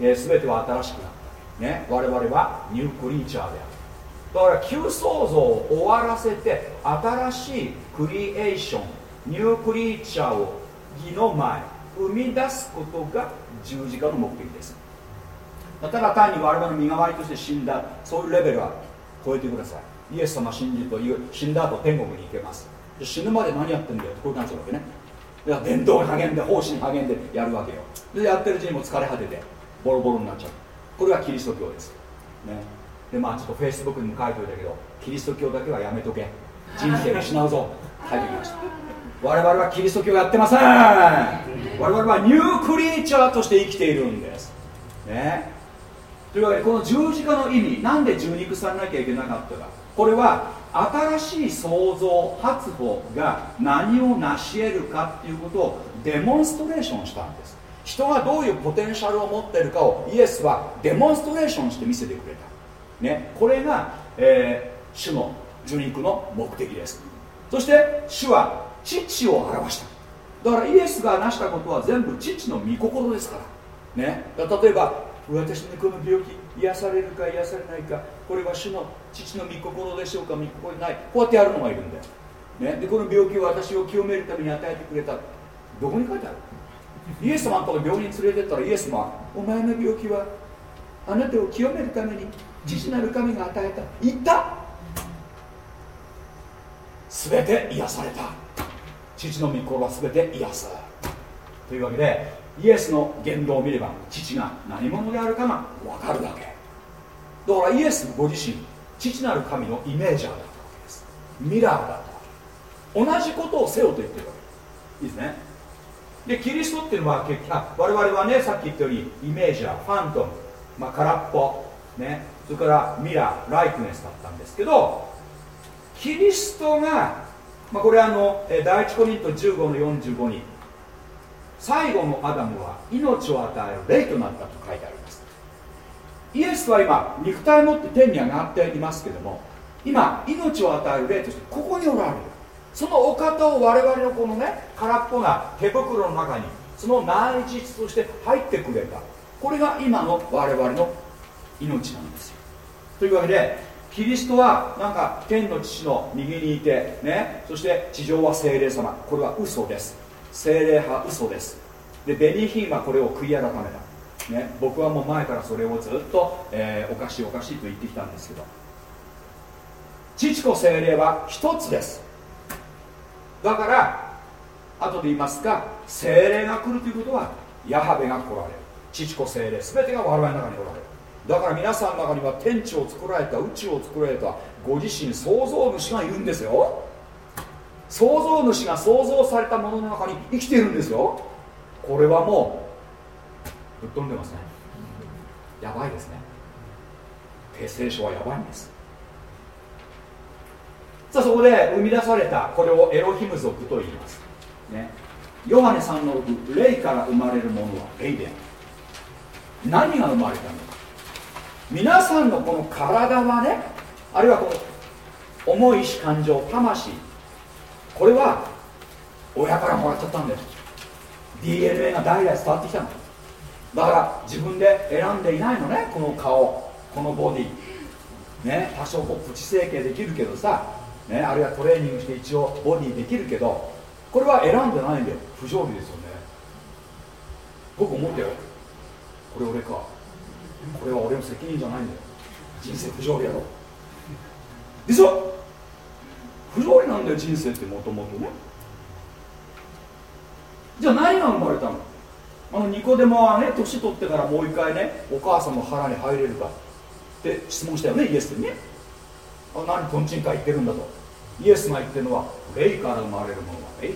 えー、全ては新しくなった、ね、我々はニュークリーチャーである。だから旧創造を終わらせて新しいクリエーションニュークリーチャーを義の前生み出すことが十字架の目的です。ただ単に我々の身代わりとして死んだそういうレベルは超えてください。イエス様信じるという死んだ後天国に行けます。死ぬまで何やってんだよってこういう感じなわけね。伝道に励んで奉仕に励んでやるわけよ。でやってるうちにも疲れ果ててボロボロになっちゃう。これがキリスト教です。ね。でまあちょっとフェイスブックにも書いておいたけどキリスト教だけはやめとけ。人生失うぞ。書いてきました。我々はキリスト教やってません。我々はニュークリーチャーとして生きているんです。ね。というわけでこの十字架の意味なんで受肉されなきゃいけなかったか。これは新しい創造発歩が何を成し得るかっていうことをデモンストレーションしたんです。人がどういうポテンシャルを持っているかをイエスはデモンストレーションして見せてくれた、ね、これが、えー、主の受肉の目的です。そして主は父を表した。だからイエスが成したことは全部父の御心ですから。ね例えば私のこの病気癒されるか癒されないかこれは主の父の御心でしょうか御心でない。こうやってやるのがいるんだよ、ね、でこの病気を私を清めるために与えてくれた。どこに書いてある？イエス様のところ病院に連れてったらイエス様お前の病気はあなたを清めるために父なる神が与えた。言った？全て癒された。父の御心は全て癒す。というわけでイエスの言動を見れば父が何者であるかが分かるだけ。だからイエスご自身父なる神のイメージャーだったわけです。ミラーだったわけ同じことをせよと言ってるわけいいですね。でキリストっていうのは結局我々はねさっき言ったようにイメージャーファントム、まあ、空っぽね。それからミラーライクネスだったんですけどキリストが、まあ、これあの第一コリント15の45に最後のアダムは命を与える霊となったと書いてありますイエスは今肉体を持って天に上がっていますけども今命を与える霊としてここにおられる。そのお方を我々のこのね空っぽな手袋の中にその内実として入ってくれた。これが今の我々の命なんですよ。というわけでキリストはなんか天の父の右にいてねそして地上は精霊様。これは嘘です。精霊派嘘です。でベニヒンはこれを悔い改めた、ね、僕はもう前からそれをずっと、えー、おかしいおかしいと言ってきたんですけど。父子精霊は一つです。だから後で言いますが精霊が来るということはヤハベが来られる。父子精霊全てが我々の中におられる。だから皆さんの中には天地を作られた宇宙を作られたご自身創造主がいるんですよ。創造主が創造されたものの中に生きているんですよ。これはもうぶっ飛んでますね。やばいですね。ペ聖書はやばいんです。さあそこで生み出されたこれをエロヒム族と言います。ね。ヨハネさんの6霊から生まれるものは霊で何が生まれたのか。皆さんのこの体はねあるいはこの重い意感情魂。これは親からもらっちゃったんだよ。DNA が代々伝わってきたの。だから自分で選んでいないのねこの顔このボディ。ね多少こうプチ整形できるけどさ、ね、あるいはトレーニングして一応ボディできるけどこれは選んでないんだよ。不条理ですよね。僕思ったよ。これ俺か。これは俺の責任じゃないんだよ。人生不条理やろ。でしょ？不条理なんだよ人生ってもともとね。じゃあ何が生まれたの？あのニコデモはね年取ってからもう一回ねお母さんの腹に入れるか。って質問したよねイエスにね。あ何とんちんか言ってるんだと。イエスが言ってるのは霊から生まれるものは霊で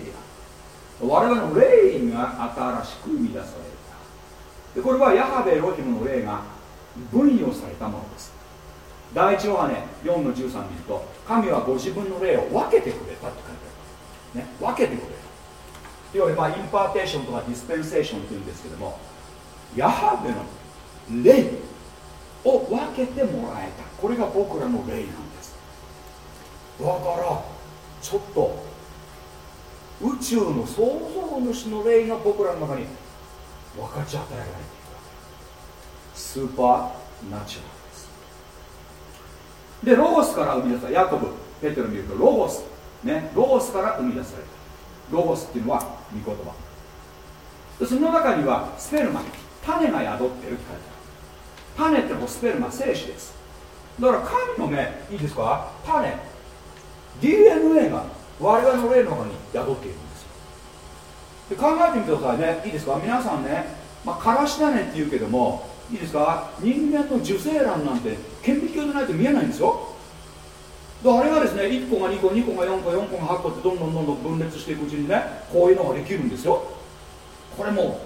ある我々の霊が新しく生み出された。でこれはヤハベエロヒムの霊が分与されたものです。第一ヨハネ4の13見ると神はご自分の霊を分けてくれたって書いてある、ね、分けてくれた。いわゆるまあ impartation とか dispensation っていうんですけどもヤハベの霊を分けてもらえた。これが僕らの霊なんです。だからちょっと宇宙の創造主の霊が僕らの中に分かち与えられているわけ。スーパーナチュラルです。でロゴスから生み出されたヤコブペテロ見るとロゴスねロゴスから生み出された。ロゴスっていうのは御言葉。でその中にはスペルマ種が宿ってるって書いてある。種ってもスペルマ精子です。だから神のねいいですか？種。DNA が我々の霊の中に宿っているんですよ。で考えてみてくださいね。いいですか？皆さんね、まあ、からし種って言うけどもいいですか？人間の受精卵なんて顕微鏡でないと見えないんですよ。あれがですね1個が2個2個が4個4個が8個ってどんどんどんどん分裂していくうちにねこういうのができるんですよ。これも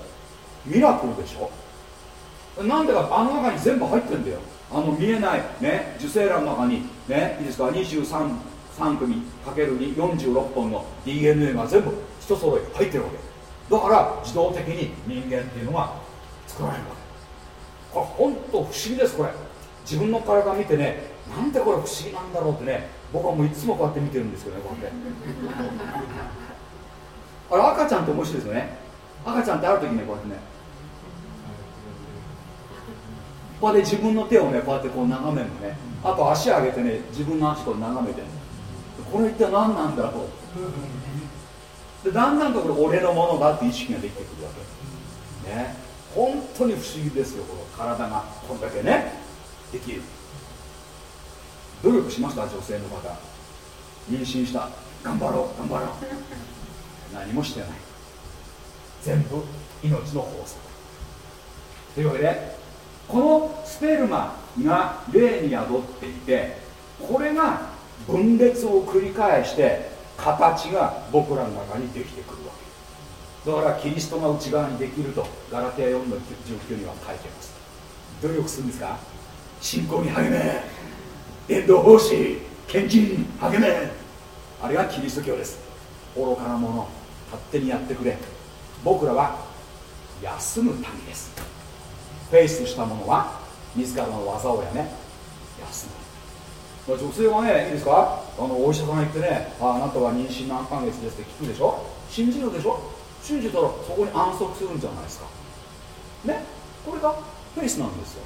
うミラクルでしょ。なんでかあの中に全部入ってんだよ。あの見えないね受精卵の中にねいいですか23 3組かける2 46本の DNA が全部一揃い入ってるわけ。だから自動的に人間っていうのが作られるわけ。これ本当不思議ですこれ。自分の体見てねなんでこれ不思議なんだろうってね僕はもういつもこうやって見てるんですよねこうやって。あれ赤ちゃんって面白いですよね。赤ちゃんってある時ねこうやってね。こうやって自分の手をねこうやってこう眺めるのね。あと足上げてね自分の足こう眺めてこれ一体何なんだろう。でだんだんとこれ俺のものだって意識ができてくるわけ。ね。本当に不思議ですよこの体が。こんだけねできる努力しました女性の方。妊娠した。頑張ろう頑張ろう。何もしてない。全部命の法則。というわけでこのスペルマが霊に宿っていてこれが分裂を繰り返して形が僕らの中にできてくるわけ。だからキリストが内側にできるとガラテヤ4の19には書いてます。努力するんですか？信仰に励め。伝道奉仕献金励め。あれがキリスト教です。愚かなもの勝手にやってくれ。僕らは休む民です。フェイスした者は自らの技をやめ休む。女性はねいいですか？あのお医者さんが言ってねああなたは妊娠何ヶ月ですって聞くでしょ？信じるでしょ？信じたらそこに安息するんじゃないですか。ね？これがフェイスなんですよ。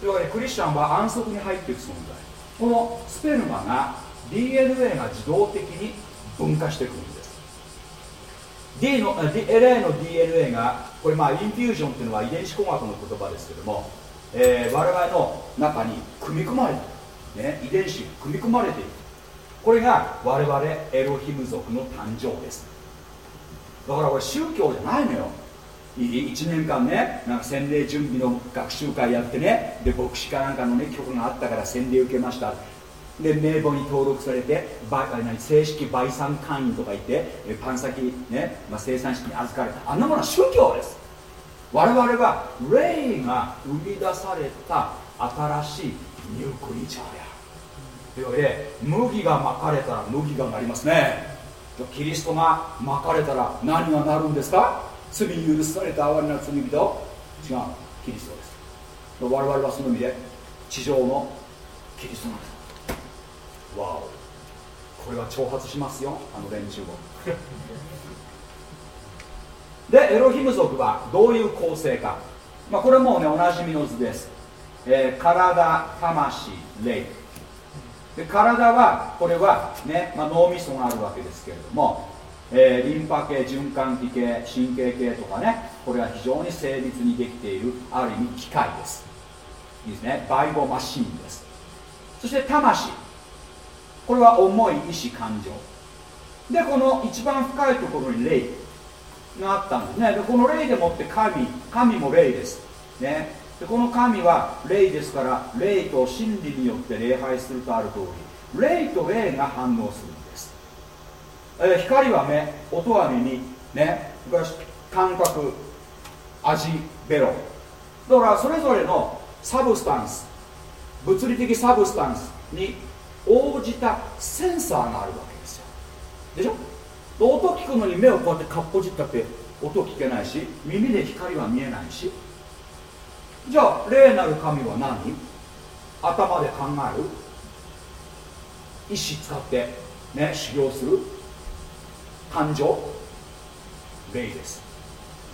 というわけでクリスチャンは安息に入っていく存在。このスペルマが DNA が自動的に分化していくんです。D の LA の DNA がこれまあインフュージョンっていうのは遺伝子工学の言葉ですけども、えー、我々の中に組み込まれて、ね、遺伝子組み込まれている。これが我々エロヒム族の誕生です。だからこれ宗教じゃないのよ。1年間ねなんか洗礼準備の学習会やってねで牧師かなんかのね曲があったから洗礼受けました。で名簿に登録されて正式売産会員とか言ってパン先ね、まあ、生産式に預かれた。あんなものは宗教です。我々は霊が生み出された新しいニュークリーチャーや。というわけで麦がまかれたら麦がなりますね。キリストがまかれたら何がなるんですか？罪許された哀れな罪人。違う。キリストです。我々はその意味で地上のキリストなんです。わお。これは挑発しますよ。あの連中を。でエロヒム族はどういう構成か、まあ、これもうねおなじみの図です、えー、体魂霊。で体はこれはね、まあ、脳みそがあるわけですけれども、えー、リンパ系循環器系神経系とかねこれは非常に精密にできているある意味機械です。いいですね。バイボマシンです。そして魂。これは重い意志感情。でこの一番深いところに霊があったんですね。でこの霊でもって神神も霊です。ね。でこの神は霊ですから霊と真理によって礼拝するとある通り霊と霊が反応する、え、光は目音は耳ね感覚味ベロ。だからそれぞれの substance 物理的 substance に応じたセンサーがあるわけですよ。でしょ？音聞くのに目をこうやってかっぽじったって音聞けないし耳で光は見えないし。じゃあ霊なる神は何？頭で考える。意志使ってね修行する。感情。霊です。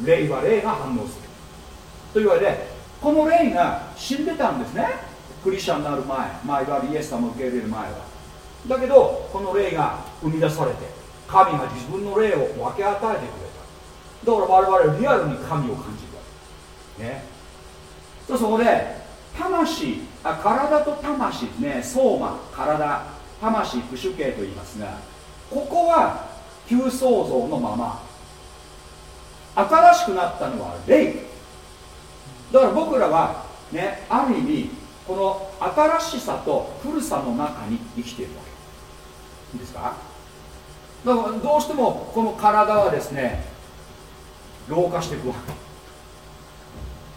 霊は霊が反応する。というわけでこの霊が死んでたんですね。クリスチャンになる前、まあ、いわゆるイエス様を受け入れる前は。だけどこの霊が生み出されて神が自分の霊を分け与えてくれた。だから我々リアルに神を感じるわけ。ね。そこで魂あ体と魂ね相馬体。魂不主形と言いますがここは旧創造のまま。新しくなったのは霊。だから僕らはねある意味この新しさと古さの中に生きているわけ。いいですか？だからどうしてもこの体はですね老化していくわけ。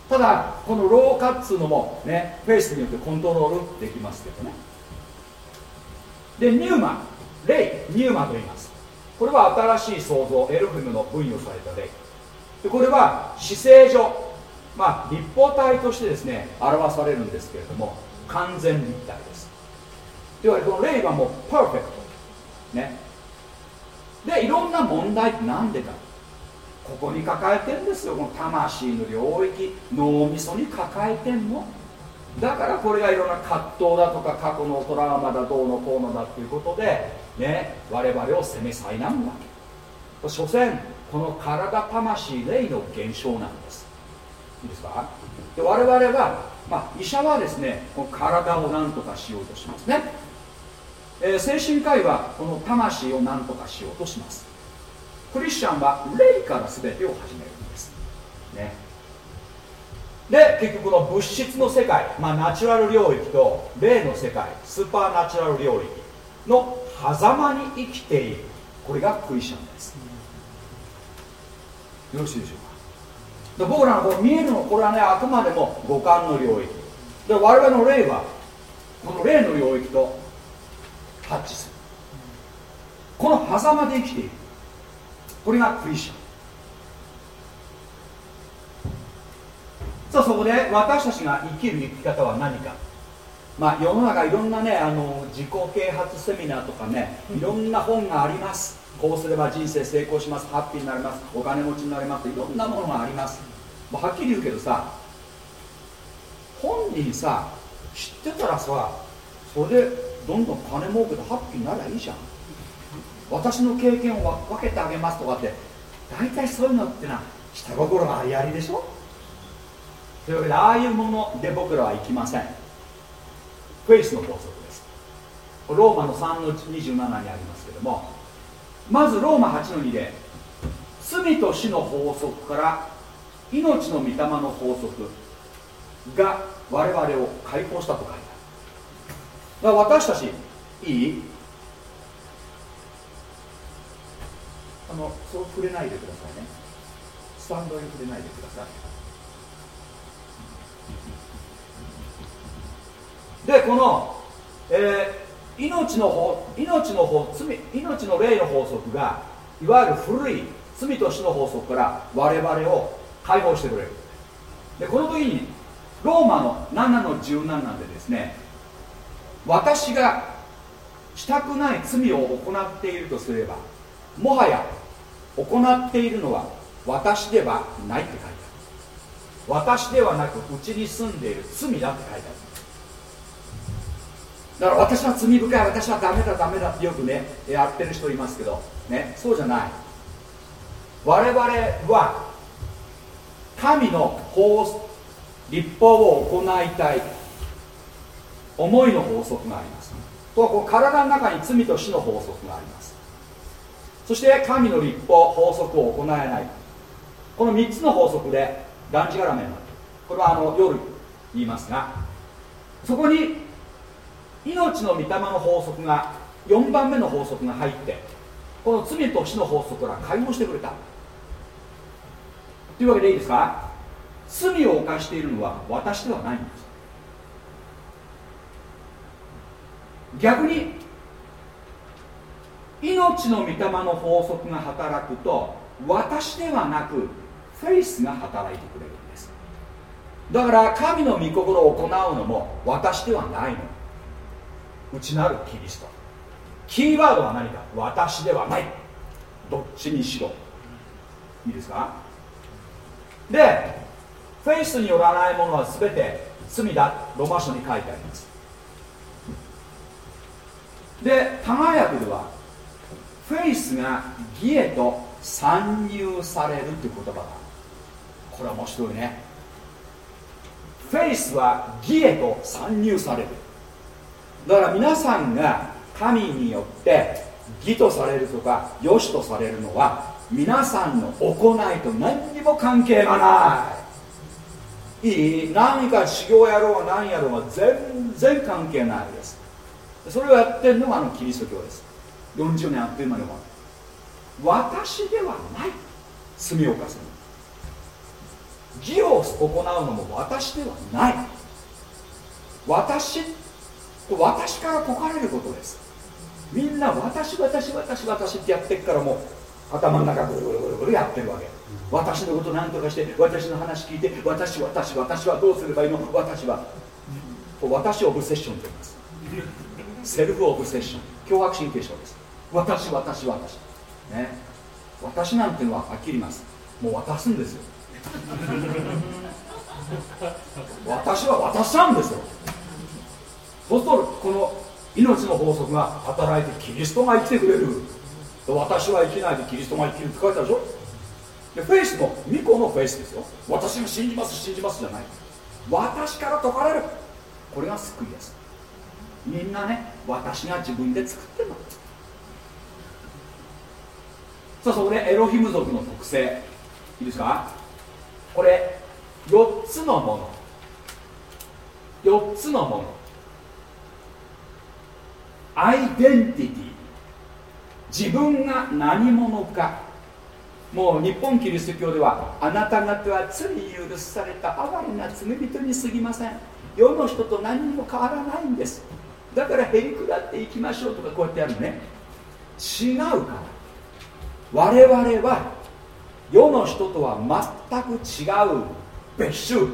ただこの老化っつうのもねフェイスによってコントロールできますけどね。でニューマン霊ニューマンと言います。これは新しい創造エルフムの分与された霊でこれは姿勢上まあ、立方体としてですね表されるんですけれども完全立体です。というわけでこの霊はもうパーフェクト。ね。でいろんな問題って何でかここに抱えてるんですよ。この魂の領域脳みそに抱えてんの。だからこれがいろんな葛藤だとか過去のトラウマだどうのこうのだっていうことでね我々を責めさいなわけ所詮この体魂霊の現象なんです。いいですか？で我々は、まあ、医者はですねこの体を何とかしようとしますね、えー、精神科医はこの魂を何とかしようとします。クリスチャンは霊から全てを始めるんです。ね。で結局この物質の世界、まあ、ナチュラル領域と霊の世界スーパーナチュラル領域の狭間に生きている。これがクリスチャンです。よろしいでしょうか？で僕らのこう見えるのこれはねあくまでも五感の領域。で我々の霊はこの霊の領域とタッチする。この狭間で生きている。これがクリスチャン。さあそこで私たちが生きる生き方は何か。まあ世の中いろんなねあの自己啓発セミナーとかねいろんな本があります。こうすれば人生成功します。ハッピーになります。お金持ちになります。いろんなものがあります、まあ、はっきり言うけどさ本人さ知ってたらさそれでどんどん金儲けてハッピーになりゃいいじゃん。私の経験を分けてあげますとかって大体そういうのってのは下心がありありでしょ？というわけでああいうもので僕らは生きませんフェイスの法則です。ローマの3の27にありますけどもまずローマ8の2で罪と死の法則から命の御霊の法則が我々を解放したと書いてある。私たちいい？あのそう触れないでくださいね。スタンドに触れないでください。でこの、えー、命の法命の法罪命の霊の法則がいわゆる古い罪と死の法則から我々を解放してくれる。でこの時にローマの7の17なんでですね私がしたくない罪を行っているとすればもはや行っているのは私ではないって書いてある。私ではなくうちに住んでいる罪だって書いてある。だから私は罪深い私はダメだダメだってよくねやってる人いますけどねそうじゃない。我々は神の法立法を行いたい思いの法則があります。とはこう体の中に罪と死の法則があります。そして神の立法法則を行えない。この3つの法則でがんじがらめになる。これはあの夜言いますがそこに命の御霊の法則が4番目の法則が入ってこの罪と死の法則から解放してくれた。というわけでいいですか？罪を犯しているのは私ではないんです。逆に命の御霊の法則が働くと私ではなくフェイスが働いてくれるんです。だから神の御心を行うのも私ではないの。内なるキリスト。キーワードは何か？私ではない。どっちにしろ。いいですか？でフェイスによらないものは全て罪だ。ロマ書に書いてあります。で多賀訳ではフェイスが義へと参入されるっていう言葉がこれは面白いね。フェイスは義へと参入される。だから皆さんが神によって義とされるとか良しとされるのは皆さんの行いと何にも関係がない。いい何か修行やろうが何やろうが全然関係ないです。それをやってるのがあのキリスト教です。40年あっという間に終わる私ではない罪を犯すの義を行うのも私ではない。私私から解かれることです。みんな私私私私ってやってっからもう頭の中ぐるぐるぐるぐるやってるわけ私のこと何とかして私の話聞いて私私私はどうすればいいの私は私オブセッションと言いますセルフオブセッション脅迫神経症です私私私ね私なんていうのははっきり言いますもう渡すんですよ私は渡したんですよそうするとこの命の法則が働いてキリストが生きてくれる。私は生きないでキリストが生きるって書いてあるでしょ。でフェイスも巫女のフェイスですよ。私が信じます信じますじゃない。私から解かれる。これが救いです。みんなね私が自分で作ってるの。さあそこでエロヒム族の特性。いいですか？これ4つのもの。4つのもの。アイデンティティ自分が何者か。もう日本キリスト教ではあなた方は罪許された哀れな罪人に過ぎません。世の人と何も変わらないんです。だからへりくだっていきましょうとかこうやってやるのね。違うから。我々は世の人とは全く違う別種。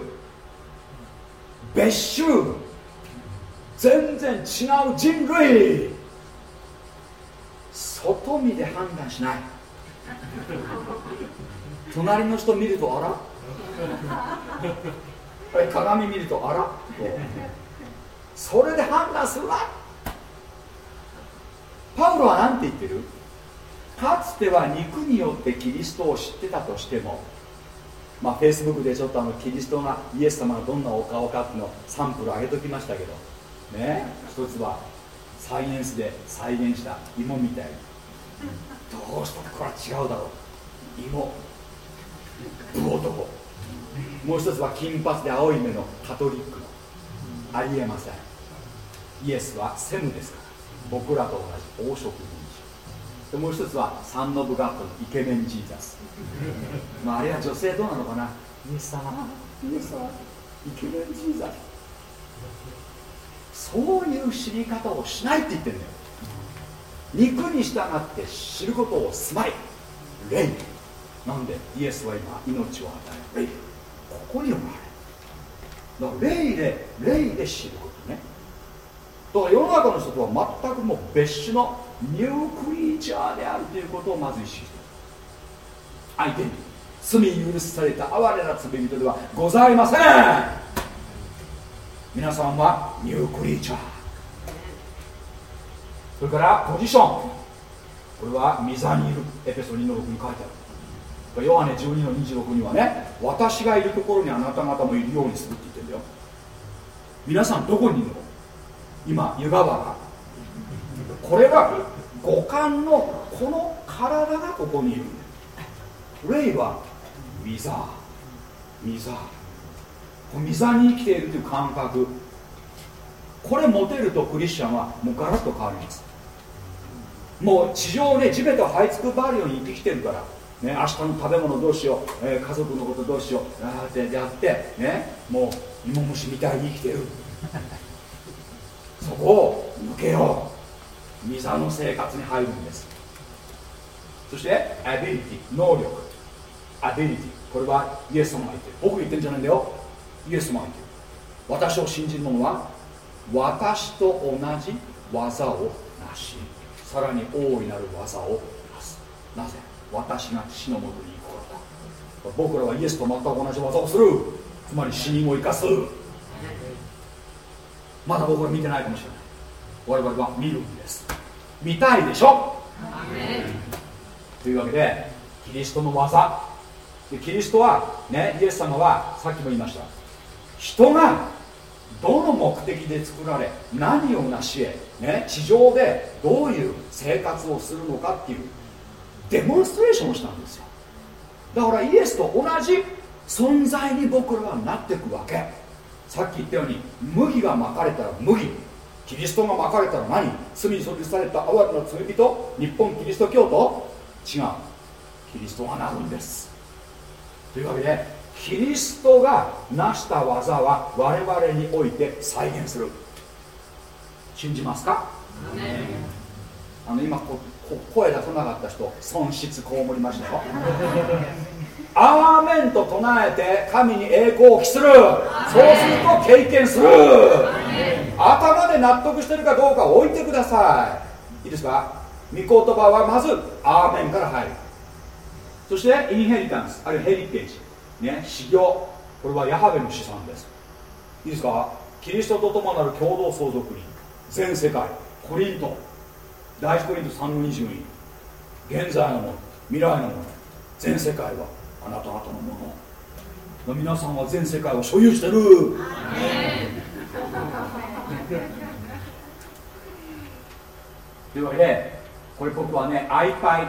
別種。全然違う人類。外見で判断しない。隣の人見るとあら？鏡見るとあら？それで判断するなパウロは何て言ってる？かつては肉によってキリストを知ってたとしてもまあフェイスブックでちょっとあのキリストがイエス様がどんなお顔かっていうのをサンプル上げときましたけどね一つはサイエンスで再現した芋みたい。どうしたってこれは違うだろう。芋。ブ男もう一つは金髪で青い目のカトリック。のありえません。イエスはセムですから。僕らと同じ黄色人種。でもう一つはサンノブガットのイケメンジーザス。まああれは女性どうなのかな。イエス様イエス様イケメンジーザス。そういう知り方をしないって言ってるんだよ。肉に従って知ることをすまい。霊。なんで？イエスは今命を与える。霊。ここにおられる。だから霊で霊で知ることね。だから世の中の人とは全くもう別種のニュークリーチャーであるということをまず意識して。相手に罪許された哀れな罪人ではございません。皆さんはニュークリーチャー。それからポジション。これは御座にいるエペソ2の6に書いてある。ヨハネ12の26にはね私がいるところにあなた方もいるようにするって言ってるんだよ。皆さんどこにいるの？今湯河原。これは五感のこの体がここにいる霊は御座御座御座に生きているという感覚。これ持てるとクリスチャンはもうガラッと変わります。もう地上で地べたを這いつくばるように生きてるから。ね、明日の食べ物どうしよう、えー、家族のことどうしよう。あってやってねもう芋虫みたいに生きてる。そこを抜けよう。ミザの生活に入るんです。そしてアビリティ能力。アビリティこれはイエス様が言ってる。僕言ってるんじゃないんだよ。イエス様が言ってる私を信じる者は私と同じ技をなし。さらに大いなる技をなすなぜ？私が死のもとに行くからだ僕らはイエスと全く同じ技をするつまり死人を生かすまだ僕ら見てないかもしれない我々は見るんです見た。いでしょというわけでキリストの技でキリストはねイエス様はさっきも言いました人がどの目的で作られ何を成し得、ね、地上でどういう生活をするのかっていうデモンストレーションをしたんですよ。だからイエスと同じ存在に僕らはなっていくわけ。さっき言ったように麦がまかれたら麦キリストがまかれたら何罪に処理された哀れな罪人日本キリスト教と違う。キリストがなるんです。というわけでキリストが成した技は我々において再現する。信じますか？あの今こ声出さなかった人損失被りましたよ。アーメンと唱えて神に栄光を期する。そうすると経験する。頭で納得してるかどうか置いてください。いいですか？御言葉はまずアーメンから入る。そしてインヘリタンスあるいはヘリテージね修行。これはヤハベの資産です。いいですか？キリストと共なる共同相続人。全世界。コリント。第一コリント3の22現在のもの。未来のもの。全世界は。あなた方のもの。皆さんは全世界を所有してる。というわけでこれ僕はね iPi い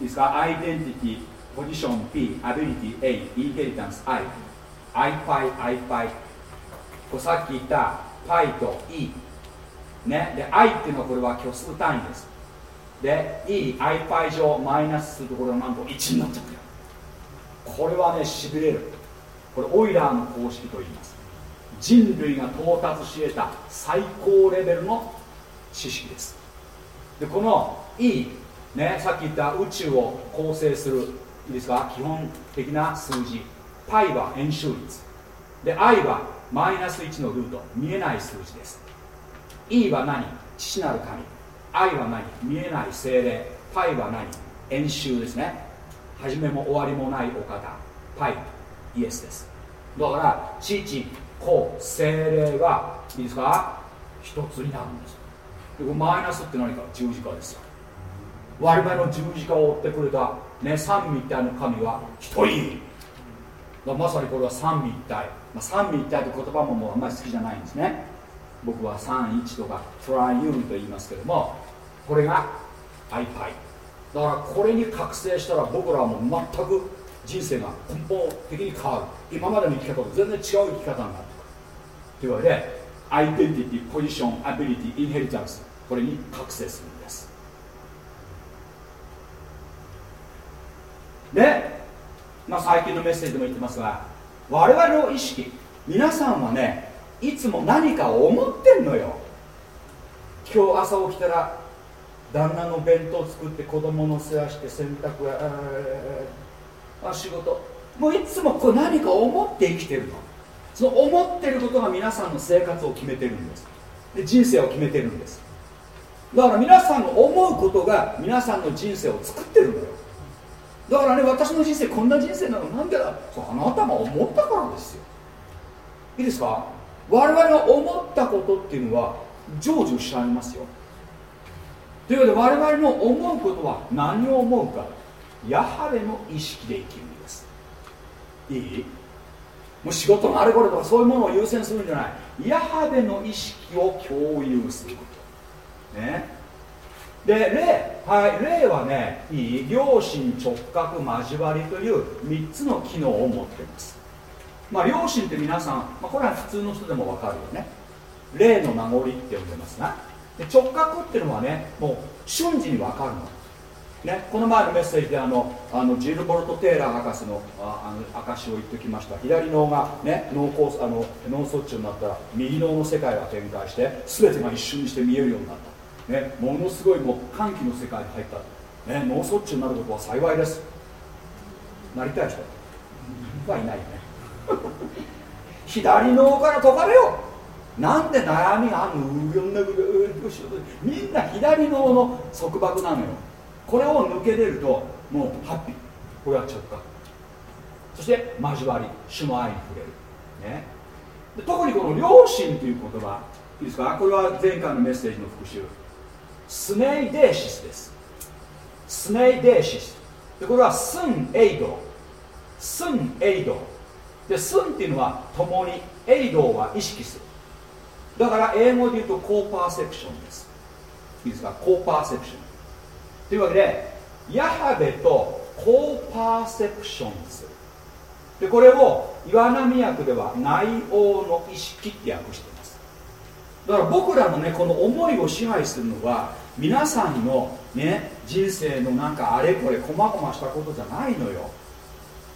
いですか？アイデンティティ。ポジション P アビリティ A インヘリタンス I アイパイアイパイこれさっき言ったパイと E ね。で I っていうのはこれは虚数単位です。で E アイパイ上マイナスするところがなんと1になっちゃったよこれはねしびれる。これオイラーの公式と言います。人類が到達し得た最高レベルの知識です。でこの E ねさっき言った宇宙を構成するいいですか基本的な数字 π は円周率で i はマイナス1のルート見えない数字です E は何父なる神 I は何見えない精霊 π は何円周ですね始めも終わりもないお方 π イエスですだから父子精霊がいいですか一つになるんですでマイナスって何か十字架ですよ我々の十字架を追ってくれた、 ね、三位一体の神は一人まさにこれは三位一体、まあ、三位一体って言葉ももうあんまり好きじゃないんですね。僕は三一とかトライユールと言いますけどもこれが iPi だからこれに覚醒したら僕らはもう全く人生が根本的に変わる。今までの生き方と全然違う生き方になってくるというわけでアイデンティティポジションアビリティインヘリタンスこれに覚醒する。んですで、まあ、最近のメッセージでも言ってますが我々の意識皆さんはねいつも何か思ってんのよ。今日朝起きたら旦那の弁当作って子供の世話して洗濯やあ仕事。もういつもこう何か思って生きてるの。その思ってることが皆さんの生活を決めてるんです。で人生を決めてるんです。だから皆さんの思うことが皆さんの人生を作ってるのよ。だからね私の人生こんな人生なの。なんでだ？あなたが思ったからですよ。いいですか？我々が思ったことっていうのは成就しちゃいますよ。というわけで我々の思うことは何を思うか。ヤハベの意識で生きるんです。いい？もう仕事のあれこれとかそういうものを優先するんじゃない。ヤハベの意識を共有すること。ね。で霊,、はい、霊はねいい良心直角交わりという3つの機能を持っています。まあ良心って皆さん、まあ、これは普通の人でも分かるよね。霊の名残って呼んでますがで直角っていうのはねもう瞬時に分かるの。ね、この前のメッセージであのあのジル・ボルト・テイラー博士のああの証を言ってきました。左脳が、ね、脳梗あの脳卒中になったら右脳の世界が展開して全てが一瞬にして見えるようになった、ね、ものすごいもう歓喜の世界に入った、ね、脳卒中になることは幸いです。なりたい人。はいないよね。左脳から解かれよ。なんで悩みがあるの？みんな左脳の束縛なのよこれを抜け出るともうハッピーこれは直感そして交わり主の愛に触れる、ね、で特にこの良心という言葉いいですかこれは前回のメッセージの復習スネイデーシスです。スネイデーシス。でこれはスンエイド。スンエイド。でスンっていうのは共にエイドは意識する。だから英語で言うとコーパーセプションです。いいですか？コーパーセプション。というわけでヤハベとコーパーセプションす。るでこれを岩波訳では内応の意識って訳していますだから僕らのねこの思いを支配するのは皆さんのね人生のなんかあれこれこまごましたことじゃないのよ。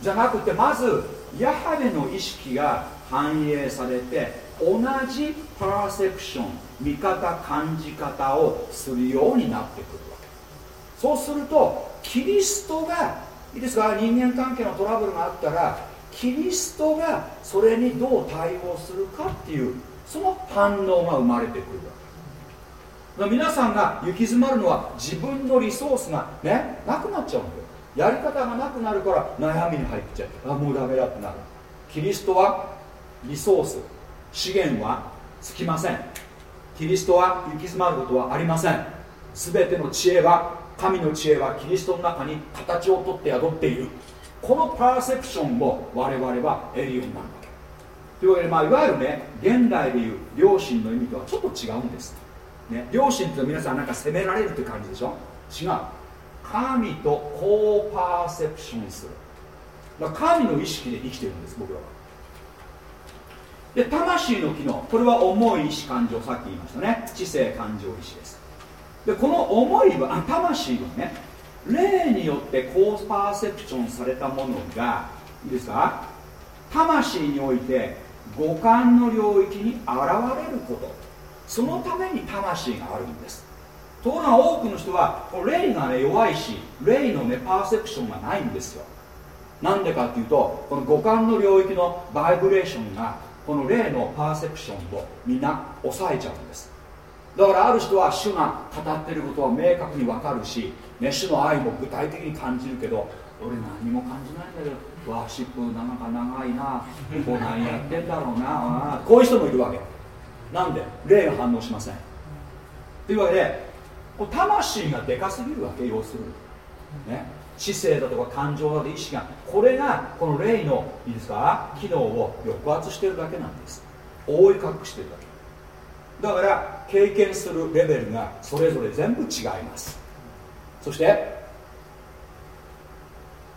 じゃなくてまずヤハベの意識が反映されて同じパーセプション見方感じ方をするようになってくるわけ。そうするとキリストがいいですか？人間関係のトラブルがあったらキリストがそれにどう対応するかっていうその反応が生まれてくるわけ。皆さんが行き詰まるのは自分のリソースがねなくなっちゃうんだよ。やり方がなくなるから悩みに入っちゃう。あもうダメだってなる。キリストはリソース資源は尽きません。キリストは行き詰まることはありません。全ての知恵は神の知恵はキリストの中に形をとって宿っている。このパーセプションを我々は得るようになる。というわけで、まあ、いわゆるね現代でいう良心の意味とはちょっと違うんです、ね、良心って皆さんなんか責められるって感じでしょ？違う。神とコーパーセプションする。だ神の意識で生きてるんです僕らは。で魂の機能。これは重い意志感情。さっき言いましたね。知性感情意志です。でこの思いはあ魂はね霊によってコーパーセプションされたものがいいですか？魂において五感の領域に現れること。そのために魂があるんです。ところが多くの人は霊がね弱いし霊のねパーセプションがないんですよ。なんでかっていうとこの五感の領域のバイブレーションがこの霊のパーセプションをみんな抑えちゃうんです。だからある人は主が語ってることは明確に分かるし、ね、主の愛も具体的に感じるけど俺何も感じないんだけどワーシップなんか長いな。こう何やってんだろうな。こういう人もいるわけ。なんで？霊が反応しません。というわけで魂がでかすぎるわけ要するに。ね？知性だとか感情だと意志が。これがこの霊のいいですか？機能を抑圧してるだけなんです。覆い隠してるだけ。だから経験するレベルがそれぞれ全部違います。そして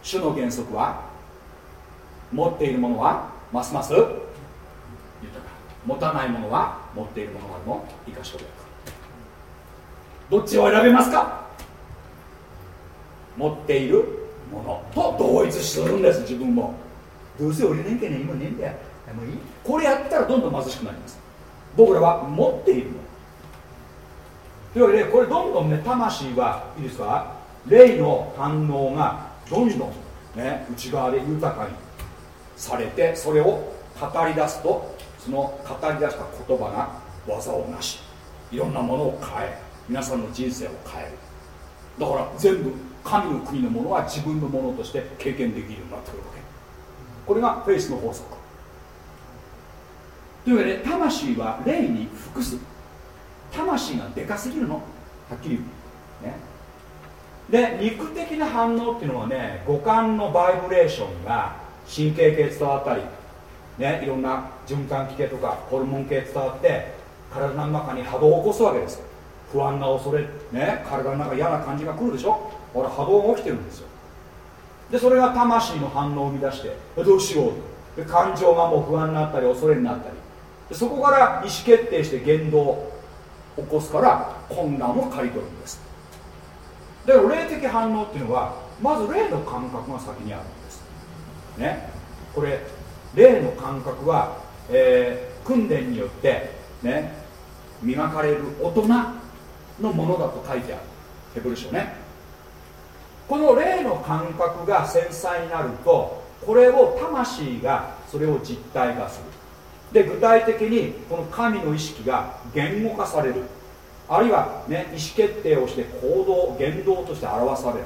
主の原則は持っているものはますます豊か。持たないものは持っているものまでも生かしとくどっちを選べますか？持っているものと同一視するんです自分も。どうせ俺ねんけね今ねんだよ。もういい？これやったらどんどん貧しくなります。僕らは持っているもの。というわけでこれどんどんね魂はいいですか？霊の反応がどんどんね内側で豊かにされてそれを語り出すとその語り出した言葉が技をなしいろんなものを変え皆さんの人生を変える。だから全部神の国のものは自分のものとして経験できるようになってくるわけ。これがフェイスの法則。というわけで魂は霊に服す。魂がでかすぎるの。はっきり言う、ね、で肉的な反応っていうのはね五感のバイブレーションが神経系伝わったり、ね、いろんな循環器系とかホルモン系伝わって体の中に波動を起こすわけです不安な恐れね体の中嫌な感じが来るでしょ？ほら波動が起きてるんですよ。でそれが魂の反応を生み出してどうしようで感情がもう不安になったり恐れになったり。でそこから意思決定して言動を起こすから困難を刈り取るんです。だから霊的反応っていうのはまず霊の感覚が先にあるんです。ね。これ霊の感覚は、えー、訓練によってね磨かれる大人のものだと書いてある。ヘブル書ね。この霊の感覚が繊細になるとこれを魂がそれを実体化する。で具体的にこの神の意識が言語化される。あるいは、ね、意思決定をして行動言動として表される。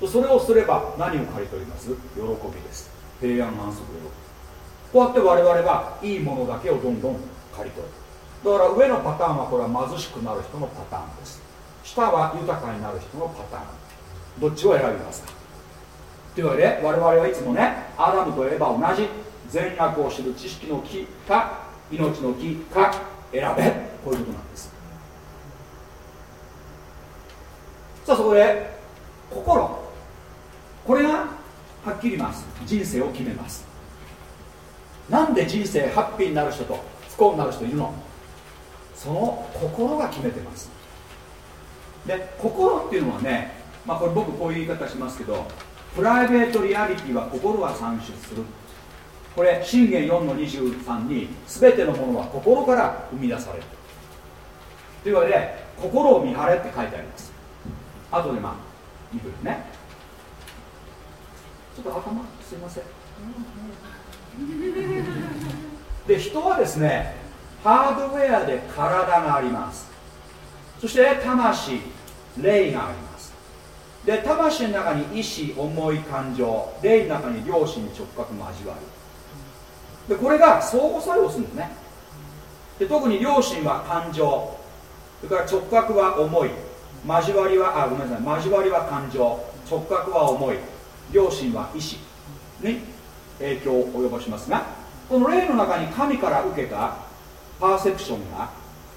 とそれをすれば何を刈り取ります？喜びです。平安満足喜び。こうやって我々はいいものだけをどんどん刈り取る。だから上のパターンはこれは貧しくなる人のパターンです。下は豊かになる人のパターン。どっちを選びますか？というわけで我々はいつもねアダムといえば同じ善悪を知る知識の木か命の木か選べ。こういうことなんです。さあそこで心。これがはっきり言います。人生を決めます。なんで人生ハッピーになる人と不幸になる人いるの？その心が決めてます。で心っていうのはね、まあ、これ僕こういう言い方しますけどプライベートリアリティは心が算出する。これ信玄4の23に全てのものは心から生み出される。というわけで心を見張れって書いてあります。あとでまあ見てるね。ちょっと頭すいません。で人はですねハードウェアで体があります。そして魂霊があります。で魂の中に意志思い感情霊の中に良心直角の味わいでこれが相互作用するんですね。で特に良心は感情。それから直角は思い。交わりはあごめんなさい。交わりは感情直角は思い良心は意志に影響を及ぼしますがこの霊の中に神から受けたパーセプションが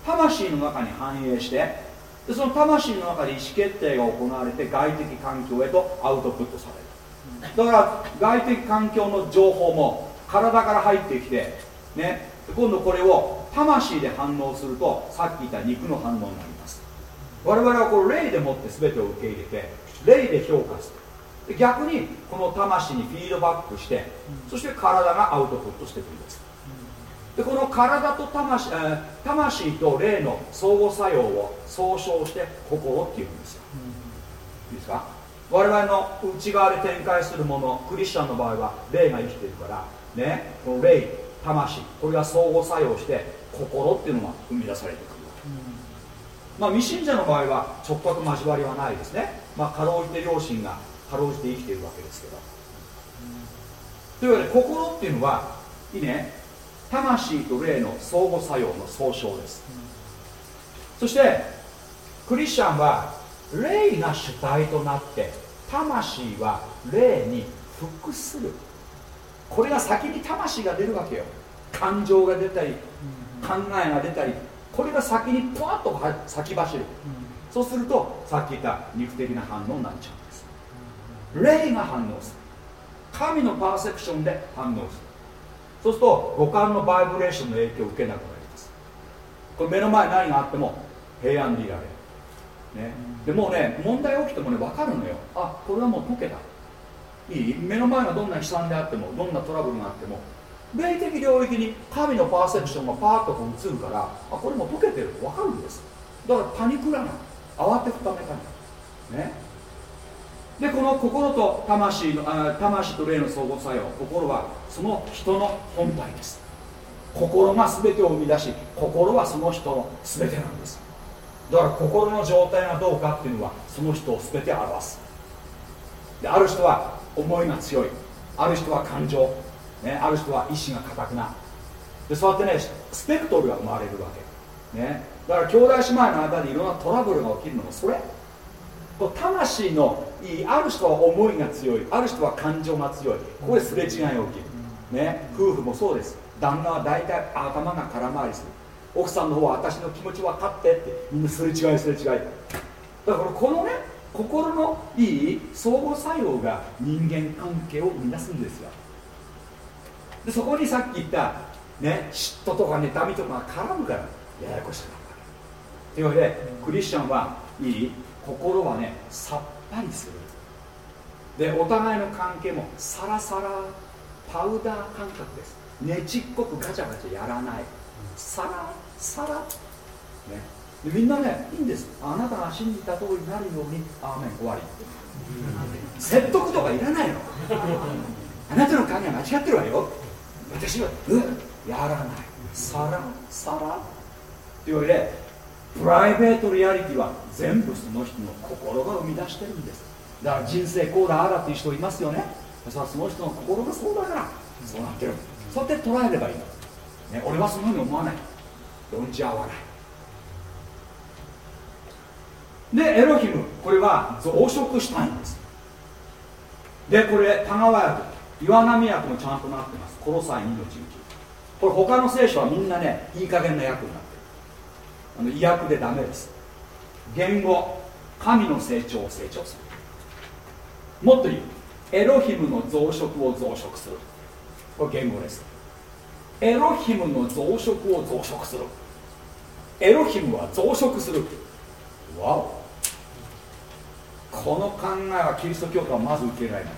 魂の中に反映してでその魂の中で意思決定が行われて外的環境へとアウトプットされる。だから外的環境の情報も体から入ってきて、ね、今度これを魂で反応するとさっき言った肉の反応になります。我々はこれ霊でもって全てを受け入れて霊で評価する。逆にこの魂にフィードバックしてそして体がアウトプットしてくるんです。でこの体と魂,、えー、魂と霊の相互作用を総称して心っていうんですよ、いいですか？我々の内側で展開するものクリスチャンの場合は霊が生きているからねこの霊魂これが相互作用して心っていうのが生み出されてくるまあ未信者の場合は直角交わりはないですね。まあかろうじて両親がかろうじて生きているわけですけど。というわけで心っていうのはいいね。魂と霊の相互作用の総称です、そしてクリスチャンは霊が主体となって魂は霊に服する。これが先に魂が出るわけよ。感情が出たり考えが出たりこれが先にプワッと先走る、そうするとさっき言った肉的な反応になっちゃうんです。霊が反応する。神のパーセプションで反応する。そうすると五感のバイブレーションの影響を受けなくなります。これ目の前何があっても平安でいられる。ね、でもうね問題起きてもね分かるのよ。あこれはもう解けた。いい？目の前がどんな悲惨であってもどんなトラブルがあっても霊的領域に神のパーセプションがパーッとこう映るからあこれも解けてる分かるんです。だからパニクらない慌てふためかない。ね。でこの心と魂のあ魂と霊の相互作用心はその人の本体です。心が全てを生み出し心はその人の全てなんです。だから心の状態がどうかっていうのはその人を全て表す。である人は思いが強い。ある人は感情、ね、ある人は意志が固くなでそうやってねスペクトルが生まれるわけ、ね、だから兄弟姉妹の間でいろんなトラブルが起きるのもそれ。魂のいいある人は思いが強い。ある人は感情が強い。ここですれ違いが起きる、ね、夫婦もそうです。旦那は大体頭が空回りする。奥さんの方は私の気持ち分かってってみんなすれ違いすれ違い。だからこのね心のいい相互作用が人間関係を生み出すんですよ。でそこにさっき言ったね嫉妬とか妬みとかが絡むからややこしくなるわけ。というわけでクリスチャンはいい心はねさっぱりする。でお互いの関係もサラサラパウダー感覚です。ねちっこくガチャガチャやらない。さらさらね。でみんなねいいんです。あなたが信じた通りになるようにアーメン終わり。説得とかいらないの。あなたの考え間違ってるわよ私はうやらない。さらさらというわけでプライベートリアリティは全部その人の心が生み出してるんです。だから人生こうだああだっていう人いますよね。それはその人の心がそうだからそうなってる。そうやって捉えればいいの。ね、俺はそのように思わない。論じ合わない。でエロヒムこれは増殖したいんです。でこれ田川役岩波役もちゃんとなってます。コロサイ2の11これ他の聖書はみんなねいい加減な役になってるあの医薬でダメです。言語。神の成長を成長する。もっと言う。エロヒムの増殖を増殖する。これ言語です。エロヒムの増殖を増殖する。エロヒムは増殖する。わお。この考えはキリスト教徒はまず受けられない。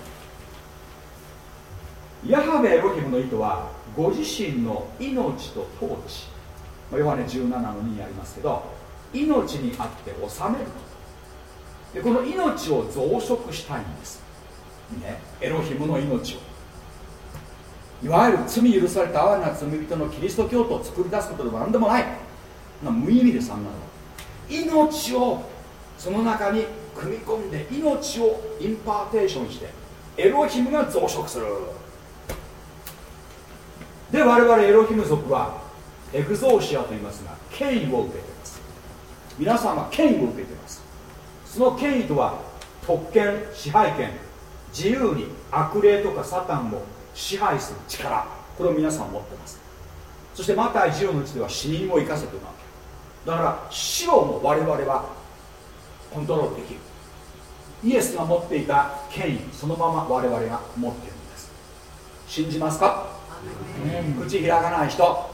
ヤハベエロヒムの意図はご自身の命と統治。まあヨハネ17の2にありますけど命にあって治めるでこの命を増殖したいんです、ね、エロヒムの命を。いわゆる罪許された哀れな罪人のキリスト教徒を作り出すことでも何でもない。無意味ですあんなの。命をその中に組み込んで命を impartation してエロヒムが増殖する。で我々エロヒム族はエクゾーシアと言いますが権威を受けています。皆さんは権威を受けています。その権威とは特権支配権自由に悪霊とかサタンを支配する力。これを皆さん持ってます。そしてマタイ10のうちでは死人を生かせというわけ。だから死をも我々はコントロールできる。イエスが持っていた権威そのまま我々が持っているんです。信じますか？口開かない人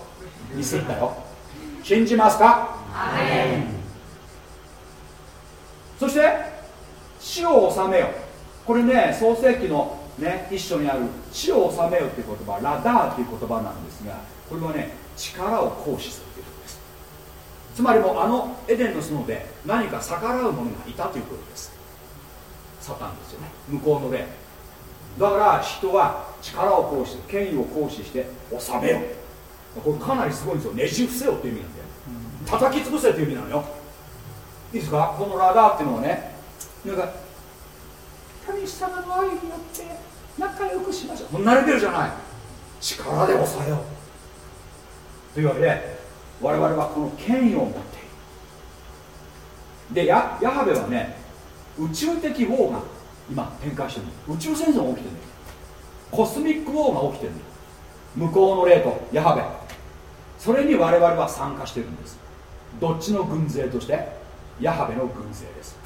ミスったよ。信じますか？そして死を治めよこれね創世記のね一緒にある死を治めよっていう言葉ラダーっていう言葉なんですがこれはね力を行使するということです。つまりもうあのエデンの園で何か逆らう者がいたということです。サタンですよね。向こうの霊だから人は力を行使権威を行使して治めよこれかなりすごいんですよ。ねじ伏せよっていう意味なんだよ。叩き潰せという意味なのよ。いいですか？このラダーっていうのはね。なんか神様の愛によって仲良くしましょう。慣れてるじゃない。力で抑えよう。というわけで我々はこの権威を持っている。でヤヤハベはね宇宙的ウォーが今展開してる宇宙戦争が起きてるコスミックウォーが起きてる向こうの霊とヤハベ。それに我々は参加してるんです。どっちの軍勢として？ヤハベの軍勢です。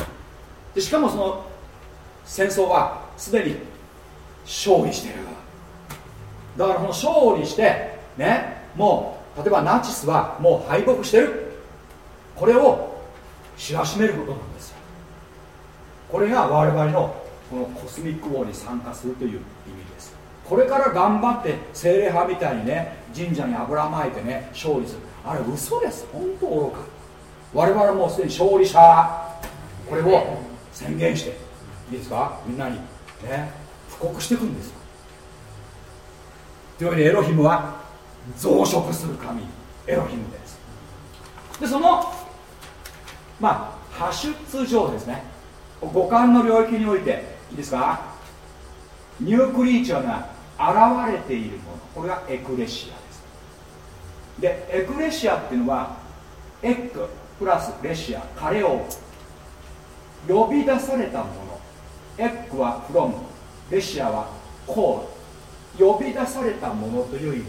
でしかもその戦争はすでに勝利してる。だからこの勝利してねもう例えばナチスはもう敗北してる。これを知らしめることなんですよ。これが我々のこのコスミックウォーに参加するという意味です。これから頑張って精霊派みたいにね神社に油まいてね勝利する。あれ嘘です。本当愚か。我々もうすでに勝利者。これを宣言して。いいですか？みんなに。ね。布告していくんですよ。というわけでエロヒムは増殖する神。エロヒムです。でそのまあ派出上ですね五感の領域においていいですか？ニュークリーチャーが現れているもの。これがエクレシアです。でエクレシアっていうのはエッグプラスレシアカレオ呼び出されたもの。エッグはフロムレシアはコール呼び出されたものという意味。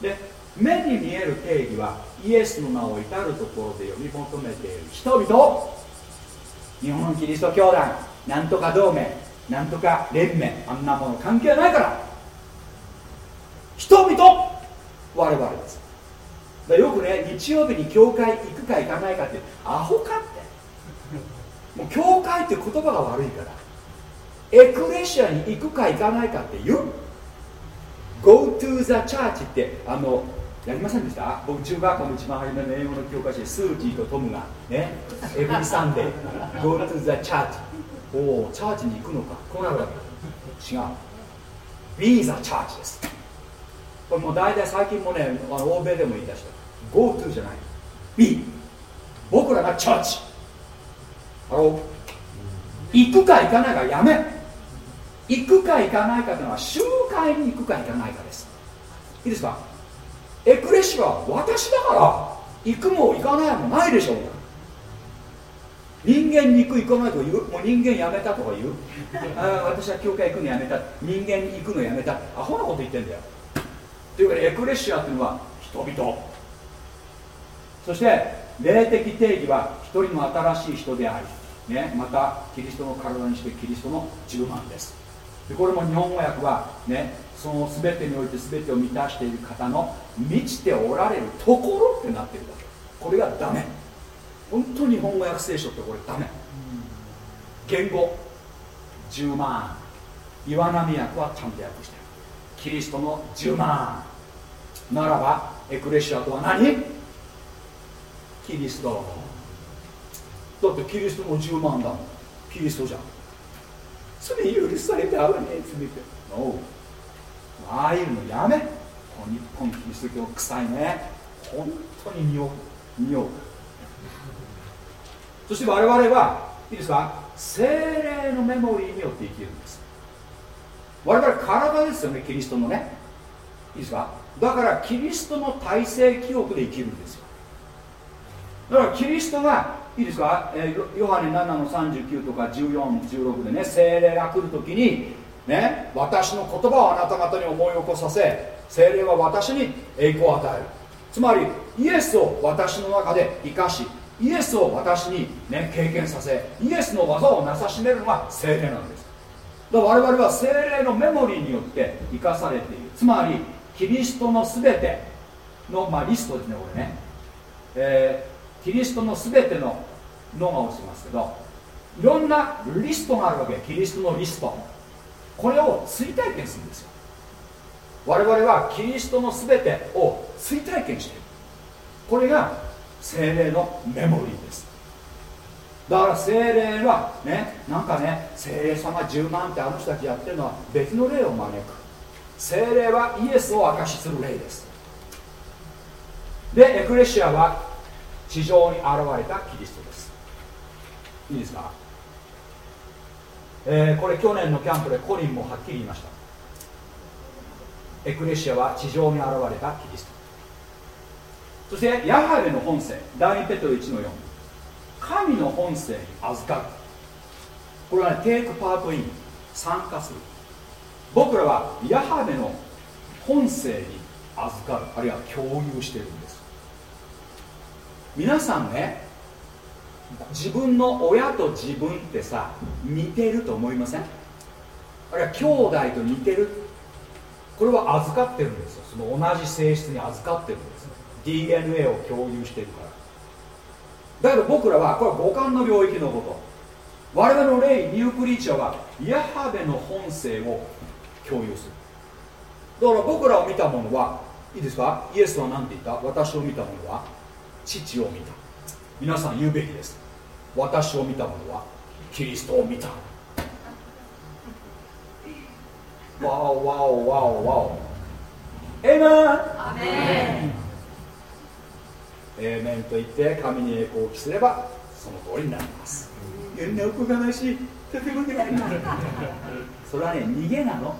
で目に見える定義はイエスの名を至るところで呼び求めている人々。日本キリスト教団。なんとか同盟なんとか連盟あんなもの関係ないから。人々我々です。よくね日曜日に教会行くか行かないかってアホかって。もう教会って言葉が悪いから。エクレシアに行くか行かないかって言う。Go to the church ってあのやりませんでした？僕中学校の一番初めの英語の教科書スージーとトムがね every Sunday。Go to the church おおチャーチに行くのか？こうなるわけ。違う。Be the church ですこれもう大体最近もね欧米でも言い出した。Go to じゃない。Be 僕らがチャーチあの行くか行かないかやめ。行くか行かないかというのは集会に行くか行かないかです。いいですか？エクレシアは私だから行くも行かないもないでしょう。人間に行く行かないとか言う？もう人間やめたとか言う？あ私は教会行くのやめた。人間に行くのやめた。アホなこと言ってんだよ。というかエクレシアっていうのは人々。そして霊的定義は一人の新しい人であり、ね、またキリストの体にしてキリストの10万です。でこれも日本語訳はねその全てにおいて全てを満たしている方の満ちておられるところってなってるわけ。これがダメ。本当に日本語訳聖書ってこれダメ。言語。10万。岩波訳はちゃんと訳してる。キリストの10万。ならばエクレシアとは何？キリスト。だってキリストの10万だもん。キリストじゃん。罪許されたわね罪って。ノーああいうのやめ。日本キリスト教臭いね。本当に匂う。匂う。そして我々はいいですか？精霊のメモリーによって生きるんです。我々体ですよねキリストのね。いいですか？だからキリストの体制記憶で生きるんですよ。だからキリストがいいですか、えー、ヨハネ7の39とか1416でね精霊が来るときにね私の言葉をあなた方に思い起こさせ精霊は私に栄光を与える。つまりイエスを私の中で生かしイエスを私に、ね、経験させイエスの技をなさしめるのが精霊なんです。だから我々は精霊のメモリーによって生かされている。つまりキリストの全ての、まあ、リストですねこれね、えー、キリストの全てののが落ちますけどいろんなリストがあるわけ。キリストのリスト。これを追体験するんですよ。我々はキリストの全てを追体験している。これが精霊のメモリーです。だから精霊はねなんかね精霊様10万ってあの人たちやってるのは別の霊を招く。精霊はイエスを証しする霊です。でエクレシアは地上に現れたキリストです。いいですか、えー、これ去年のキャンプでコリンもはっきり言いました。エクレシアは地上に現れたキリスト。そしてヤハベの本性第2ペトロ1の4神の本性に預かる。これはねテイクパートイン参加する。僕らはヤハベの本性に預かる。あるいは共有してるんです。皆さんね自分の親と自分ってさ似てると思いません？あるいは兄弟と似てる。これは預かってるんですよ。その同じ性質に預かってるんです DNA を共有してるから。だけど僕らはこれは五感の領域のこと。我々の霊ニュークリーチャーはヤハベの本性を共有する。だから僕らを見たものはいいですか？イエスは何て言った？私を見たものは父を見た。皆さん言うべきです。私を見たものはキリストを見た。わおわおわおわお。エイメンエーメンと言って神に栄光を期すればその通りになります。変なおこがましいとてもでかい。な それはね逃げなの。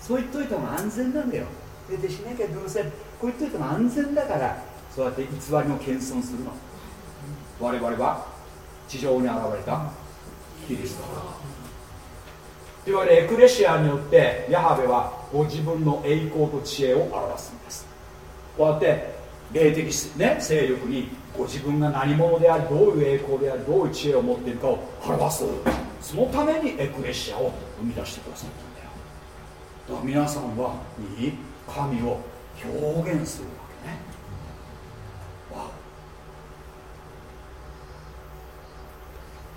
そう言っといた方が安全なのよ。出てしなきゃどうせ。こう言っといた方が安全だからそうやって偽りの謙遜するの。我々は地上に現れたキリストというわけでエクレシアによってヤハベはご自分の栄光と知恵を表すんです。こうやって霊的、ね、勢力にご自分が何者でありどういう栄光でありどういう知恵を持っているかを表すそのためにエクレシアを生み出してくださったんだよ。だから皆さんはいい神を表現するわけね。わ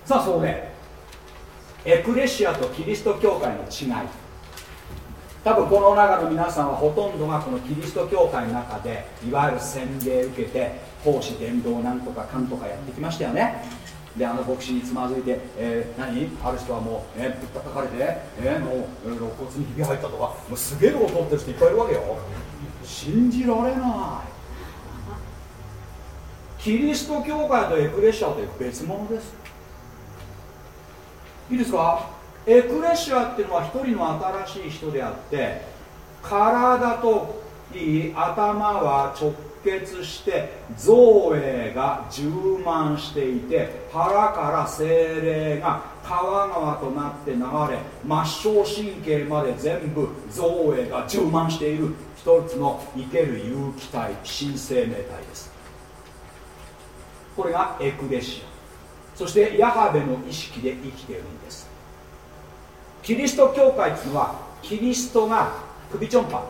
さあそこでエクレシアとキリスト教会の違い。多分この中の皆さんはほとんどがこのキリスト教会の中でいわゆる洗礼受けて奉仕伝道なんとかかんとかやってきましたよね。であの牧師につまずいて、えー、何？ある人はもう、えー、ぶったたかれて、えー、もう肋骨にひび入ったとかもうすげえこと取ってる人いっぱいいるわけよ。信じられない。キリスト教会とエクレッシアという別物です。いいですか？エクレシアっていうのは一人の新しい人であって体といい頭は直結して造営が充満していて腹から精霊が川川となって流れ末梢神経まで全部造営が充満している一つの生ける有機体新生命体です。これがエクレシア。そしてヤハベの意識で生きているんです。キリスト教会っていうのはキリストが首ちょんぱ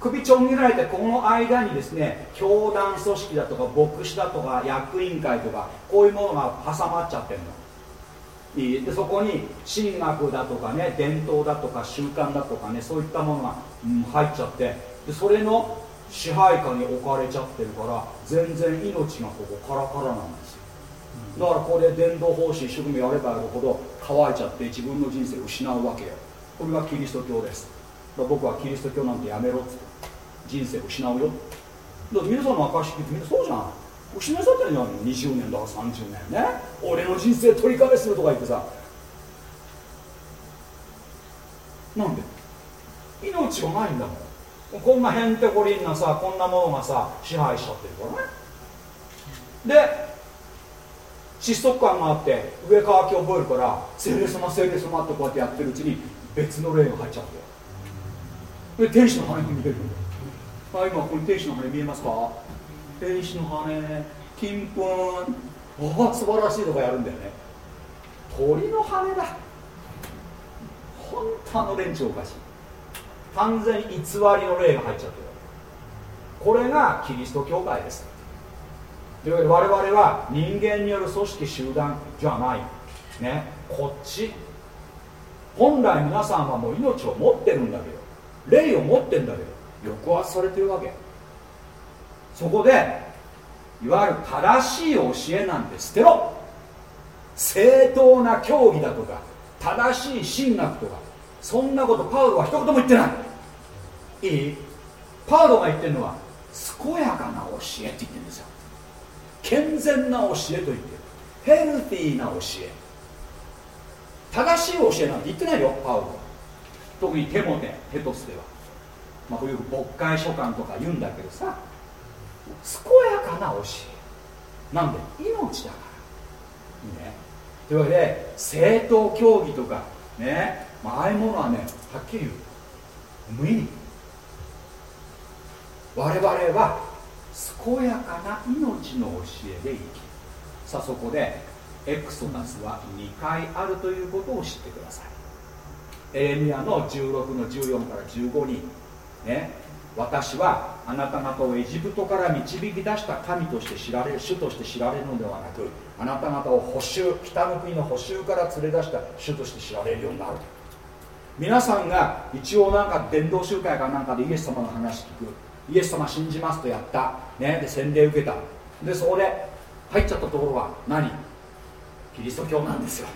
首ちょん切られてこの間にですね教団組織だとか牧師だとか役員会とかこういうものが挟まっちゃってるの。でそこに神学だとかね伝統だとか習慣だとかねそういったものが、うん、入っちゃって。でそれの支配下に置かれちゃってるから全然命がここカラカラなんですよ。だからこれ伝道方針一生懸命やればやるほど乾いちゃって自分の人生を失うわけよ。これがキリスト教です。僕はキリスト教なんてやめろって。人生を失うよ。だって皆さんの証ってみんなそうじゃん。失い去ってるじゃん20年だか30年ね。俺の人生取り返すとか言ってさ。なんで？命がないんだもん。こんなへんてこりんなさこんなものがさ支配しちゃってるからね。で窒息感があって上乾き覚えるから聖霊様聖霊様ってこうやってやってるうちに別の霊が入っちゃって。で天使の羽が見えるんだあ今ここに天使の羽見えますか？天使の羽金粉。ああ素晴らしいとかやるんだよね。鳥の羽だ。本当の連中おかしい。完全に偽りの霊が入っちゃってる。これがキリスト教会です。というわけで我々は人間による組織集団じゃない。ね。こっち。本来皆さんはもう命を持ってるんだけど。霊を持ってるんだけど。抑圧されてるわけ。そこでいわゆる正しい教えなんて捨てろ。正当な教義だとか正しい神学とかそんなことパウロは一言も言ってない。いい。パウロが言ってるのは健やかな教えって言ってるんですよ。健全な教えと言ってるヘルティーな教え。正しい教えなんて言ってないよパウロ。は特にテモテテトスでは。まあこういう牧会書簡とか言うんだけどさ健やかな教え。なんで命だから。いいね。というわけで正当教義とかね、まあああいうものはねはっきり言う。無意味。我々は健やかな命の教えで生きる。さあそこでエクソダスは2回あるということを知ってください。エレミアの16の14から15にね。私はあなた方をエジプトから導き出した神として知られる主として知られるのではなくあなた方を補修北の国の補修から連れ出した主として知られるようになる皆さんが一応なんか伝道集会かなんかでイエス様の話聞く。イエス様信じますとやった、ね、で洗礼受けた。でそこで入っちゃったところは何？キリスト教なんですよ。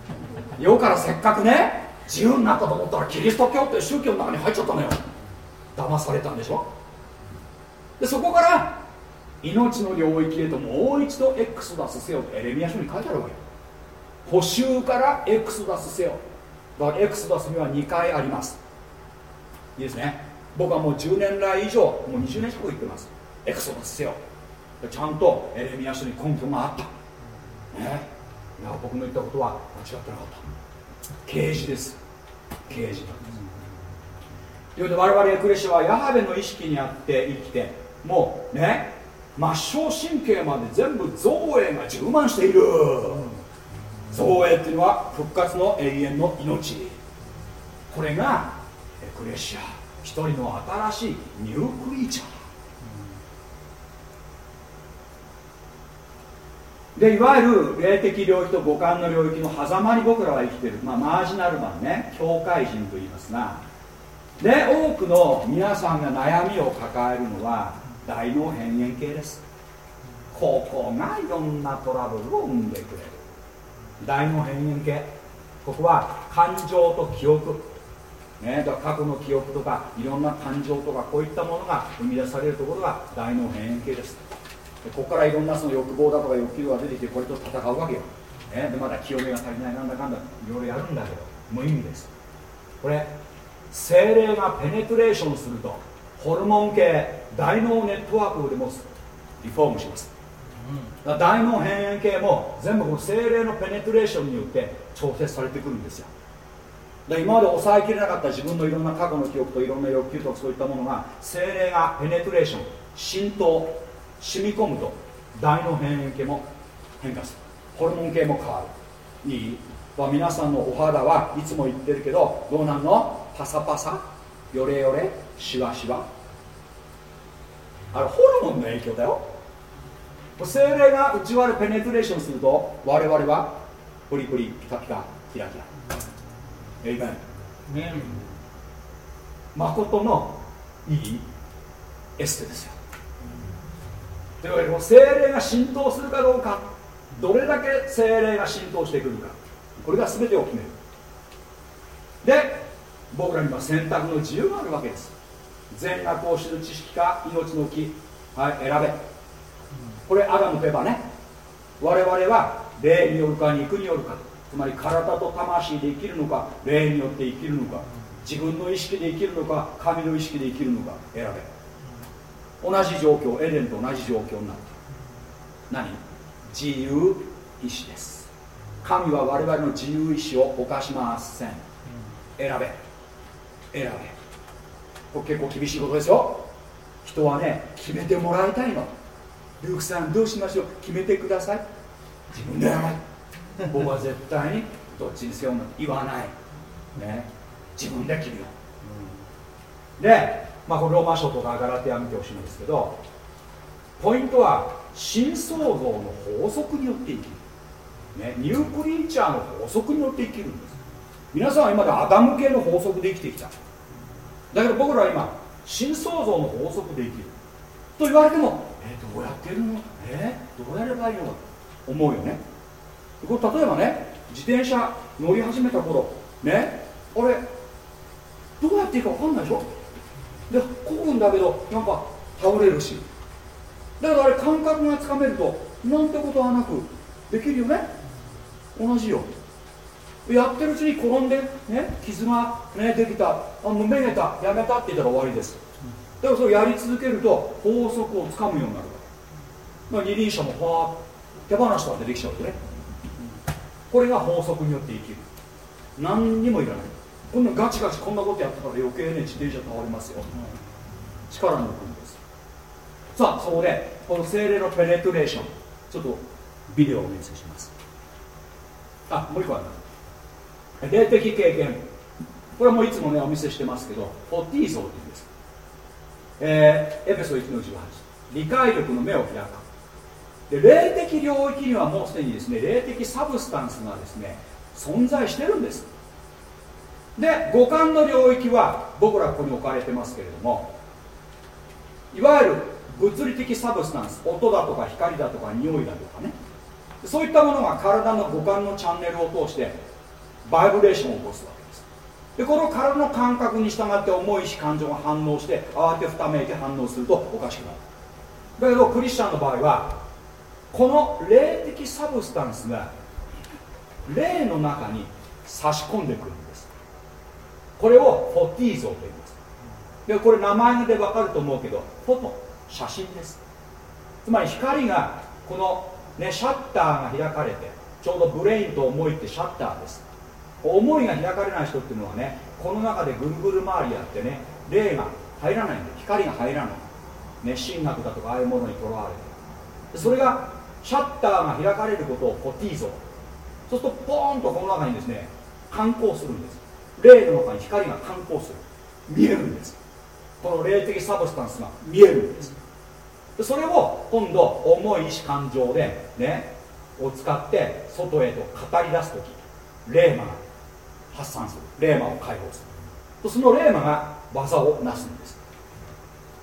世からせっかくね自由になったと思ったらキリスト教って宗教の中に入っちゃったのよ。騙されたんでしょ？でそこから命の領域へともう一度エクソダスせよとエレミア書に書いてあるわけ。よ補修からエクソダスせよ。だからエクソダスには2回あります。いいですね。僕はもう10年来以上もう20年近く言ってます。エクソダスせよ。ちゃんとエレミア書に根拠があった。ね。いや僕の言ったことは間違ってなかった。刑事です。刑事なんです。ということで我々エクレシアはヤハベの意識にあって生きてもうね末梢神経まで全部造営が充満している。造営っていうのは復活の永遠の命。これがエクレシア。一人の新しいニュークリーチャー。でいわゆる霊的領域と五感の領域の狭間に僕らは生きてる、まあ、マージナルマンね。境界人と言いますが。で多くの皆さんが悩みを抱えるのは大脳辺縁系です。ここがいろんなトラブルを生んでくれる。大脳辺縁系。ここは感情と記憶。ね、だ過去の記憶とかいろんな感情とかこういったものが生み出されるところが大脳辺縁系です。ここからいろんなその欲望だとか欲求が出てきてこれと戦うわけよ、ね、でまだ清めが足りないなんだかんだいろいろやるんだけど無意味です。これ精霊がペネトレーションするとホルモン系大脳ネットワークでもリフォームします、うん、大脳辺縁系も全部この精霊のペネトレーションによって調節されてくるんですよ今まで抑えきれなかった自分のいろんな過去の記憶といろんな欲求とかそういったものが精霊がペネトレーション浸透染み込むと大脳辺縁系も変化する。ホルモン系も変わる。いい、皆さんのお肌はいつも言ってるけどどうなんの？パサパサ。ヨレヨレ。シワシワ。あれホルモンの影響だよ。精霊が内側でペネトレーションすると我々はプリプリピカピカキラキラ。エイメン。誠のいいエステですよ。というわけで精霊が浸透するかどうか。どれだけ精霊が浸透してくるか。これが全てを決める。で僕らには選択の自由があるわけです。善悪を知る知識か命の木。はい選べ。これアダムといえばね。我々は霊によるか肉によるかつまり体と魂で生きるのか霊によって生きるのか自分の意識で生きるのか神の意識で生きるのか選べ。同じ状況エデンと同じ状況になっている。何？自由意志です。神は我々の自由意志を犯しません。選べ。選べ。これ結構厳しいことですよ。人はね決めてもらいたいの。ルークさんどうしましょう？決めてください。自分でやらない僕は絶対にどっちにせよ言わない。ね。自分で決めよう、でまあ、このローマ書とかガラティア見てほしいんですけどポイントは新創造の法則によって生きる、ね、ニュークリーチャーの法則によって生きるんです。皆さんは今でアダム系の法則で生きてきた。だけど僕らは今新創造の法則で生きる。と言われてもえー、どうやってるの？えー、どうやればいいの？と思うよね。これ例えばね自転車乗り始めた頃ねあれどうやっていいか分かんないでしょ？でこぐんだけどなんか倒れるし。だからあれ感覚がつかめるとなんてことはなくできるよね？同じよ。やってるうちに転んで、ね、傷が、ね、できた。あもうめげた。やめたって言ったら終わりです。だからそれをやり続けると法則をつかむようになる。まあ、二輪車もパー手放したってできちゃうとね。これが法則によって生きる。何にもいらない。こんなガチガチこんなことやったから余計ね自転車倒れますよ。力抜くんです。さあそこでこの精霊のペネトレーション。ちょっとビデオをお見せします。あもう一個ある。霊的経験。これはもういつもねお見せしてますけどフォティーって言うんです。えー、エペソ1の18理解力の目を開くで霊的領域にはもうすでにですね霊的 substance がですね存在してるんです。で五感の領域は僕らここに置かれてますけれどもいわゆる物理的 substance 音だとか光だとか匂いだとかね。そういったものが体の五感のチャンネルを通してバイブレーションを起こすわけです。でこの体の感覚に従って重いし感情が反応して慌てふためいて反応するとおかしくなる。だけどクリスチャンの場合はこの霊的サブスタンスが霊の中に差し込んでくるんです。これをフォティーゾと言います。でこれ名前で分かると思うけどフォト写真です。つまり光がこの、ね、シャッターが開かれてちょうどブレインと思いってシャッターです。思いが開かれない人っていうのはねこの中でぐるぐる回りやってね霊が入らないんで光が入らない、ね、神学だとかああいうものにとらわれて。それがシャッターが開かれることを photizo。そうするとポーンとこの中にですね感光するんです。霊の中に光が感光する。見えるんです。この霊的 substance が見えるんです。でそれを今度重い意志感情でねを使って外へと語り出す時霊魔が発散する。霊魔を解放する。その霊魔が技をなすんです。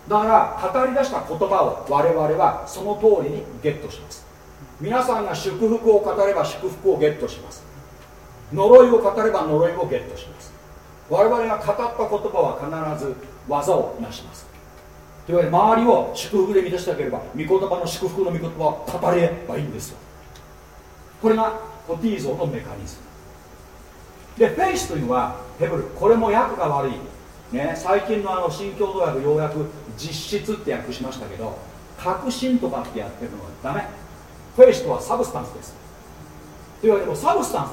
だから語り出した言葉を我々はその通りにゲットします。皆さんが祝福を語れば祝福をゲットします。呪いを語れば呪いをゲットします。我々が語った言葉は必ず技をなします。というわけで周りを祝福で満たしたければ御言葉の祝福の御言葉を語ればいいんですよ。これが photizo のメカニズム。でフェイスというのはヘブルこれも訳が悪い、ね、最近のあの新共同訳ようやく実質って訳しましたけど確信とかってやってるのはダメ。 faith とは substance です。というわけで substan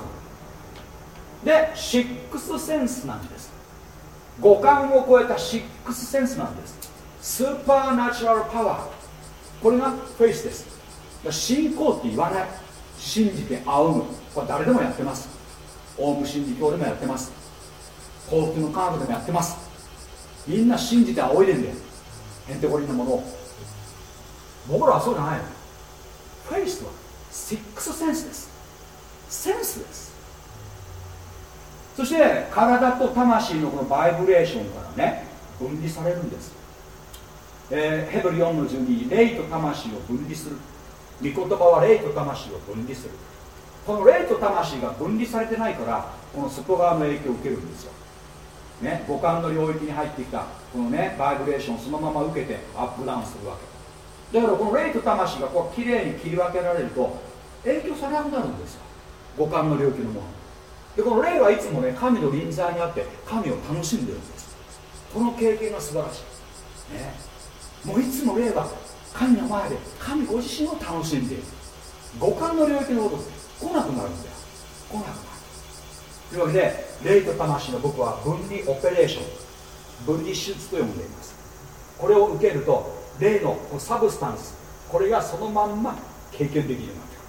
スでシックスセンスなんです。五感を超えたシックスセンスなんです。スーパーナチュラルパワーこれがフェイスです。信仰って言わない。信じて仰ぐ。これ誰でもやってます。オウム真理教でもやってます。幸福のカードでもやってます。みんな信じて仰いでんだよ。へんてこりんなものを。僕らはそうじゃないフェイスはシックスセンスです。センスです。そして体と魂のこのバイブレーションからね分離されるんです、えー、ヘブル4の12霊と魂を分離する。御言葉は霊と魂を分離する。この霊と魂が分離されてないからこの外側の影響を受けるんですよ、ね、五感の領域に入ってきたこのねバイブレーションをそのまま受けてアップダウンするわけ。だからこの霊と魂がこうきれいに切り分けられると影響されなくなるんですよ。五感の領域のもの。でこの霊はいつもね神の臨在にあって神を楽しんでるんです。この経験が素晴らしい、ね、もういつも霊は神の前で神ご自身を楽しんでいる。五感の領域のこと来なくなるんだよ。来なくなる。というわけで霊と魂の僕は分離オペレーション分離手術と呼んでいます。これを受けると例のサブスタンスこれがそのまんま経験できるようになってくる。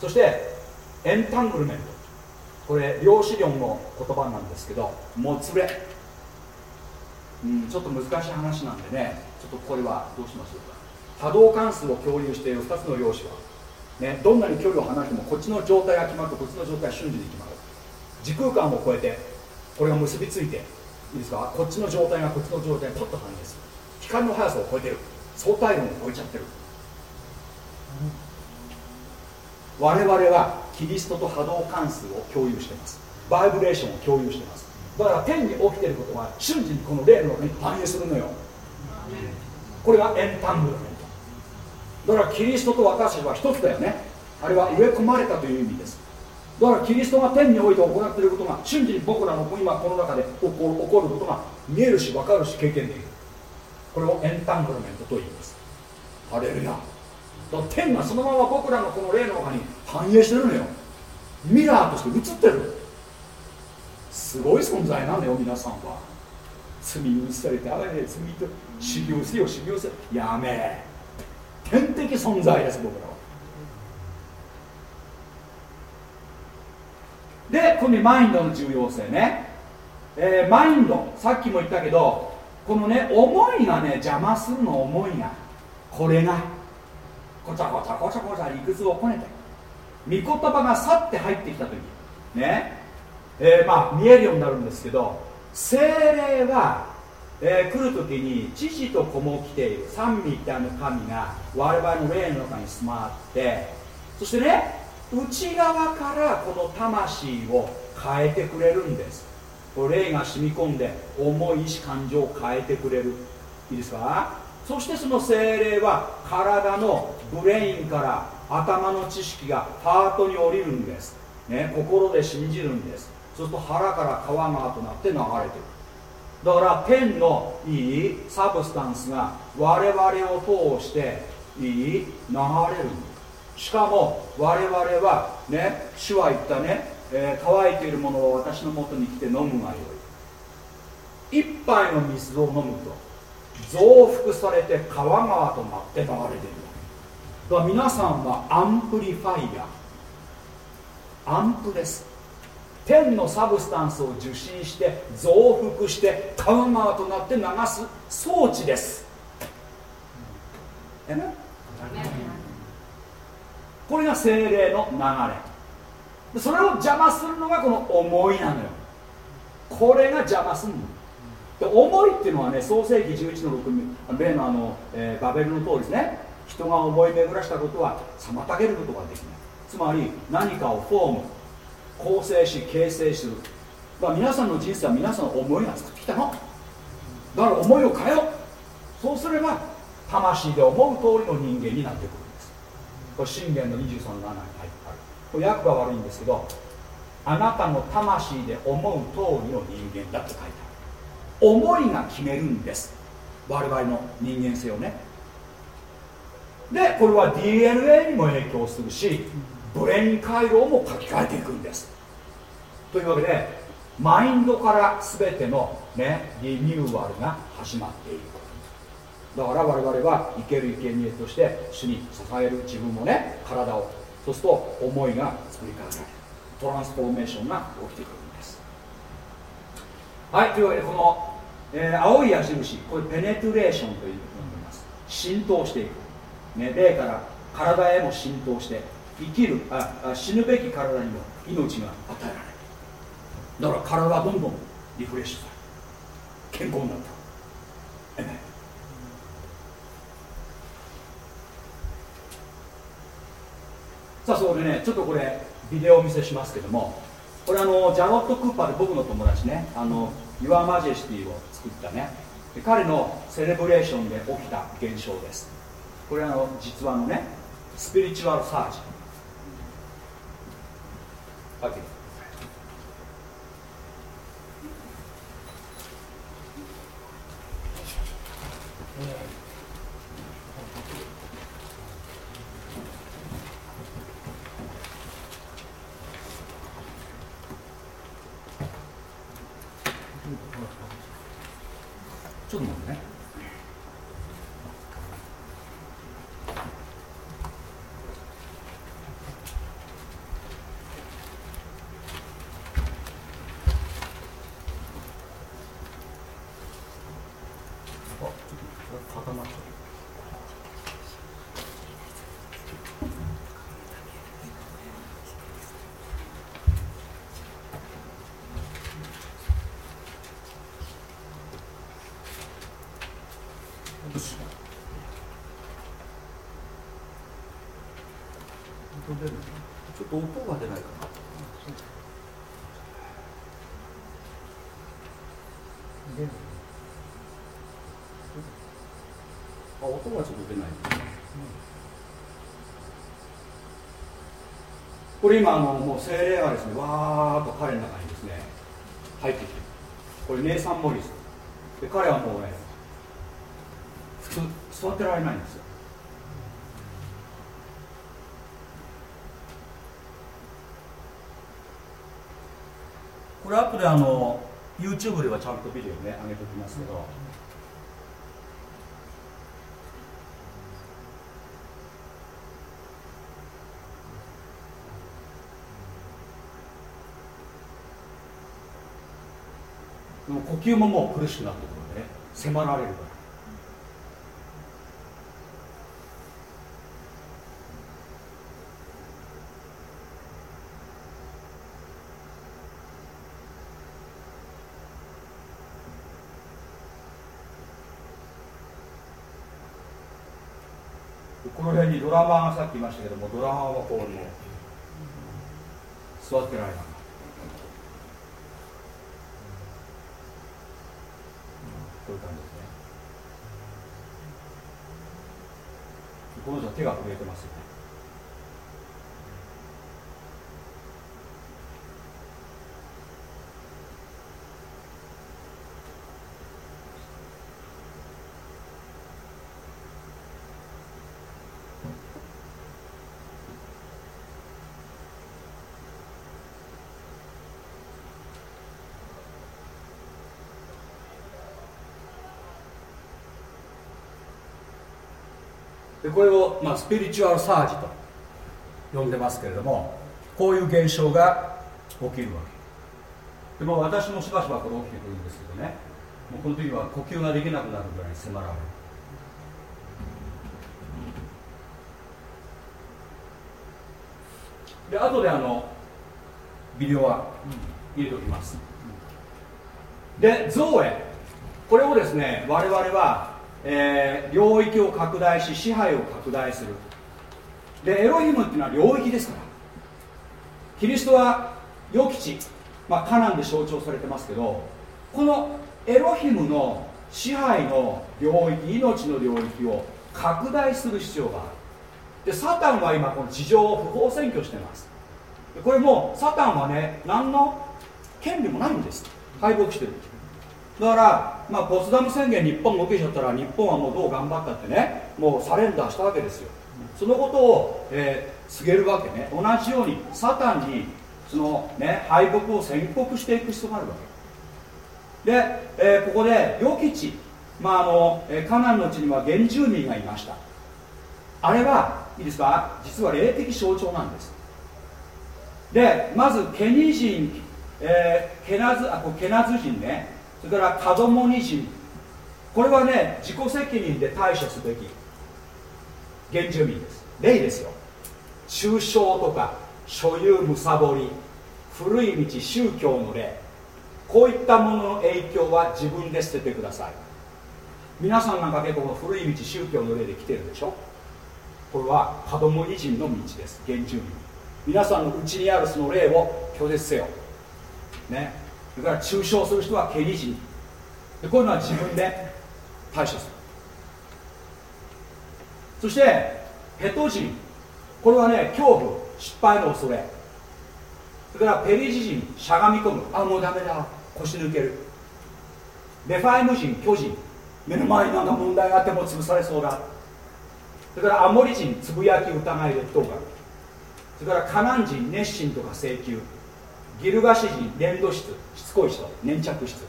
そしてエンタングルメント。これ量子論の言葉なんですけどもつれ。うん、ちょっと難しい話なんでねちょっとこれはどうしましょうか。波動関数を共有している2つの量子は、ね、どんなに距離を離してもこっちの状態が決まるとこっちの状態は瞬時に決まる。時空間を超えてこれが結びついていいですか？こっちの状態がこっちの状態にパッと反映する。光の速さを超えてる。相対論を超えちゃってる、我々はキリストと波動関数を共有しています。バイブレーションを共有しています。だから天に起きていることは瞬時にこの霊の中に反映するのよ。これがエンタングルメント。だからキリストと私たちは一つだよね。あれは植え込まれたという意味です。だからキリストが天において行っていることが瞬時に僕らの今この中で起こ起こることが見えるし分かるし経験できる。これをエンタングルメントと言います。ハレルヤ。天がそのまま僕らのこの霊の中に反映してるのよ。ミラーとして映ってる。すごい存在なのよ皆さんは。罪許されてあれ罪と修行せよ修行せよ。やめ。天的存在です僕らは。でこのマインドの重要性ね、えー、マインド。さっきも言ったけどこのね思いがね邪魔するの思いがこれがこちゃこちゃこちゃこちゃ理屈をこねて。御言葉が去って入ってきた時。ね。えー、まあ見えるようになるんですけど精霊は、えー、来る時に父と子も来ている三位一体の神が我々の霊の中に住まってそしてね内側からこの魂を変えてくれるんです。霊が染み込んで重い意志感情を変えてくれる。いいですか？そしてその精霊は体のブレインから頭の知識がハートに降りるんです、ね、心で信じるんです。そうすると腹から川がとなって流れてる。だから天のいい substance が我々を通していい流れるんです。しかも我々はね主は言ったね、えー、乾いているものを私のもとに来て飲むがよい。一杯の水を飲むと増幅されて川川となって流れている。だから皆さんは amplifier。アンプです。天のサブスタンスを受信して増幅して川川となって流す装置です。えね？これが精霊の流れ。それを邪魔するのがこの思いなのよ。これが邪魔するの。で思いっていうのはね創世紀11の6例のあの、えー、バベルの通りですね。人が思い巡らしたことは妨げることができない。つまり何かをフォーム構成し形成する。だから皆さんの人生は皆さんの思いが作ってきたの。だから思いを変えよう。そうすれば魂で思う通りの人間になってくるんです。これ信玄の23の7これ訳が悪いんですけどあなたの魂で思う通りの人間だって書いてある。思いが決めるんです。我々の人間性をね。でこれは DNA にも影響するしブレイン回路も書き換えていくんです。というわけでマインドから全ての、ね、リニューアルが始まっているだから我々は生ける生贄として主に捧げる自分もね体をそうすると思いが作り変えられるトランスフォーメーションが起きてくるんです。はいというわけでこの、えー、青い矢印これペネトレーションというふうに呼びます。浸透していく、ね、霊から体へも浸透して生きるあ死ぬべき体にも命が与えられる。だから体はどんどんリフレッシュされ健康になったえねさあそこでねちょっとこれビデオをお見せしますけどもこれあのジャロット・クーパーで僕の友達ねあのユア・マジェスティを作ったね彼のセレブレーションで起きた現象です。これあの実話のねスピリチュアルサーチ Okay. ちょっと待ってね。ちょっと音が出ないかなあ音がちょっと出ない、これ今あのもう精霊がですねわーっと彼の中にですね入ってきてこれネイサン・モリスで彼はもうね普通座ってられないんですよ。これ後であの YouTube ではちゃんとビデオね上げておきますけど、でも呼吸ももう苦しくなってくるんでね。迫られるから。この辺にドラマーがさっきいましたけどもドラマーはこうね座ってられな。いこういう感じですね。この人は手が震えてますよね。でこれを、まあ、スピリチュアルサージと呼んでますけれどもこういう現象が起きるわけ。でも私もしばしばこれ起きてくるんですけどね。もうこの時は呼吸ができなくなるぐらい迫られる。で後であのビデオは入れておきます、で造営これをですね我々はえー、領域を拡大し支配を拡大する。でエロヒムっていうのは領域ですから。キリストは良き地、まあ、カナンで象徴されてますけどこのエロヒムの支配の領域命の領域を拡大する必要がある。でサタンは今この地上を不法占拠してます。これもうサタンはね何の権利もないんです。敗北してる。だから、まあ、ポツダム宣言日本が受けちゃったら日本はもうどう頑張ったってねもうサレンダーしたわけですよ。そのことを、えー、告げるわけね。同じようにサタンにその、ね、敗北を宣告していく必要があるわけ。で、えー、ここで良き地、まああのえカナンの地には原住民がいました。あれはいいですか？実は霊的象徴なんです。でまずケニ人、えー、ケナズあこケナズ人ね。それからカドモニ人これはね自己責任で対処すべき。原住民です。例ですよ。抽象とか所有むさぼり古い道宗教の例こういったものの影響は自分で捨ててください。皆さんなんか結構古い道宗教の例で来てるでしょ？これはカドモニ人の道です。原住民。皆さんのうちにあるその例を拒絶せよ。ね。それから中傷する人は刑事人。でこういうのは自分で対処する。そしてヘト人。これはね恐怖失敗の恐れ。それからペリジ人しゃがみ込む。あもうダメだ。腰抜ける。レファイム人巨人。目の前になんか問題があっても潰されそうだ。それからアモリ人つぶやき疑い劣等感それからカナン人熱心とか請求。ギルガシ人粘土質しつこい人粘着質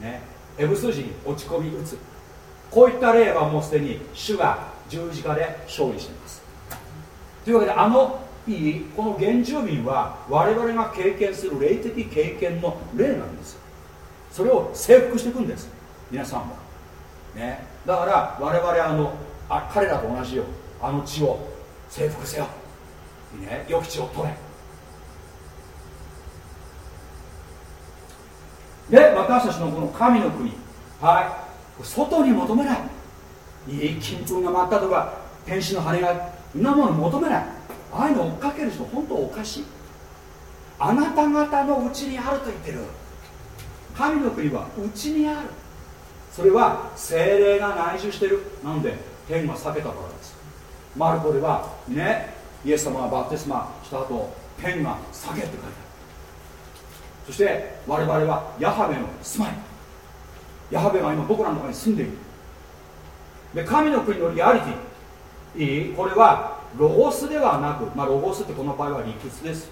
ね。エブス人落ち込み打つ。こういった例はもうすでに主が十字架で勝利しています。というわけであのいいこの原住民は我々が経験する霊的経験の例なんですそれを征服していくんです皆さんも、ね、だから我々あのあ彼らと同じようあの地を征服せよ、ね、良き地を取れ。で私たちのこの神の国。はい。外に求めない。いい金粉が舞ったとか天使の羽がそんなもの求めない。ああいうの追っかける人本当おかしい。あなた方のうちにあると言ってる。神の国はうちにある。それは精霊が内住してる。なんで？天が裂けたからです。マルコではねイエス様がバプテスマした後天が裂けって書いてある。そして我々はヤハベの住まい。ヤハベが今僕らの中に住んでいる。で神の国のリアリティ。いい？これはロゴスではなく、まあ、ロゴスってこの場合は理屈です。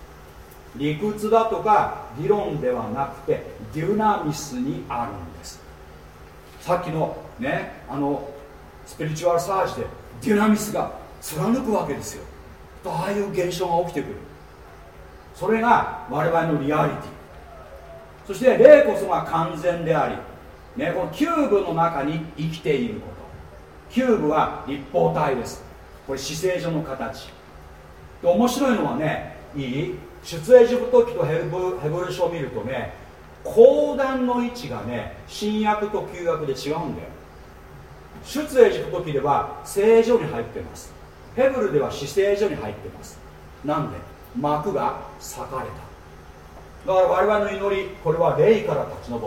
理屈だとか理論ではなくて dynamis にあるんです。さっきのねあの spiritual surge で dynamis が貫くわけですよ。ああいう現象が起きてくる。それが我々のリアリティ。そして霊こそが完全であり、ね、このキューブの中に生きていること。キューブは立方体です。これ姿勢上の形。で面白いのはねいい？出エジプト記とヘブヘブル書を見るとね講談の位置がね新約と旧約で違うんだよ。出エジプト記では正常に入ってます。ヘブルでは死聖所に入ってます。なんで？幕が裂かれた。だから我々の祈りこれは霊から立ち上る。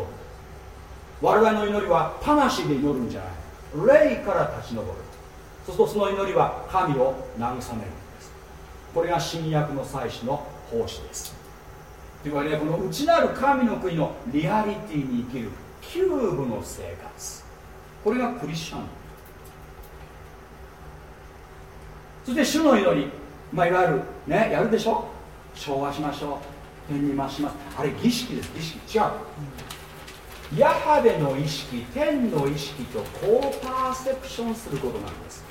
我々の祈りは魂で祈るんじゃない。霊から立ち上る。そうするとその祈りは神を慰めるんです。これが新約の祭司の奉仕です。というわけでこの内なる神の国のリアリティに生きるキューブの生活。これがクリスチャンそして主の祈り、まあ、いわゆるねやるでしょ？昭和しましょう。天に増しますあれ儀式です。儀式違う。ヤハベの意識天の意識とコーパーセプションすることなんです。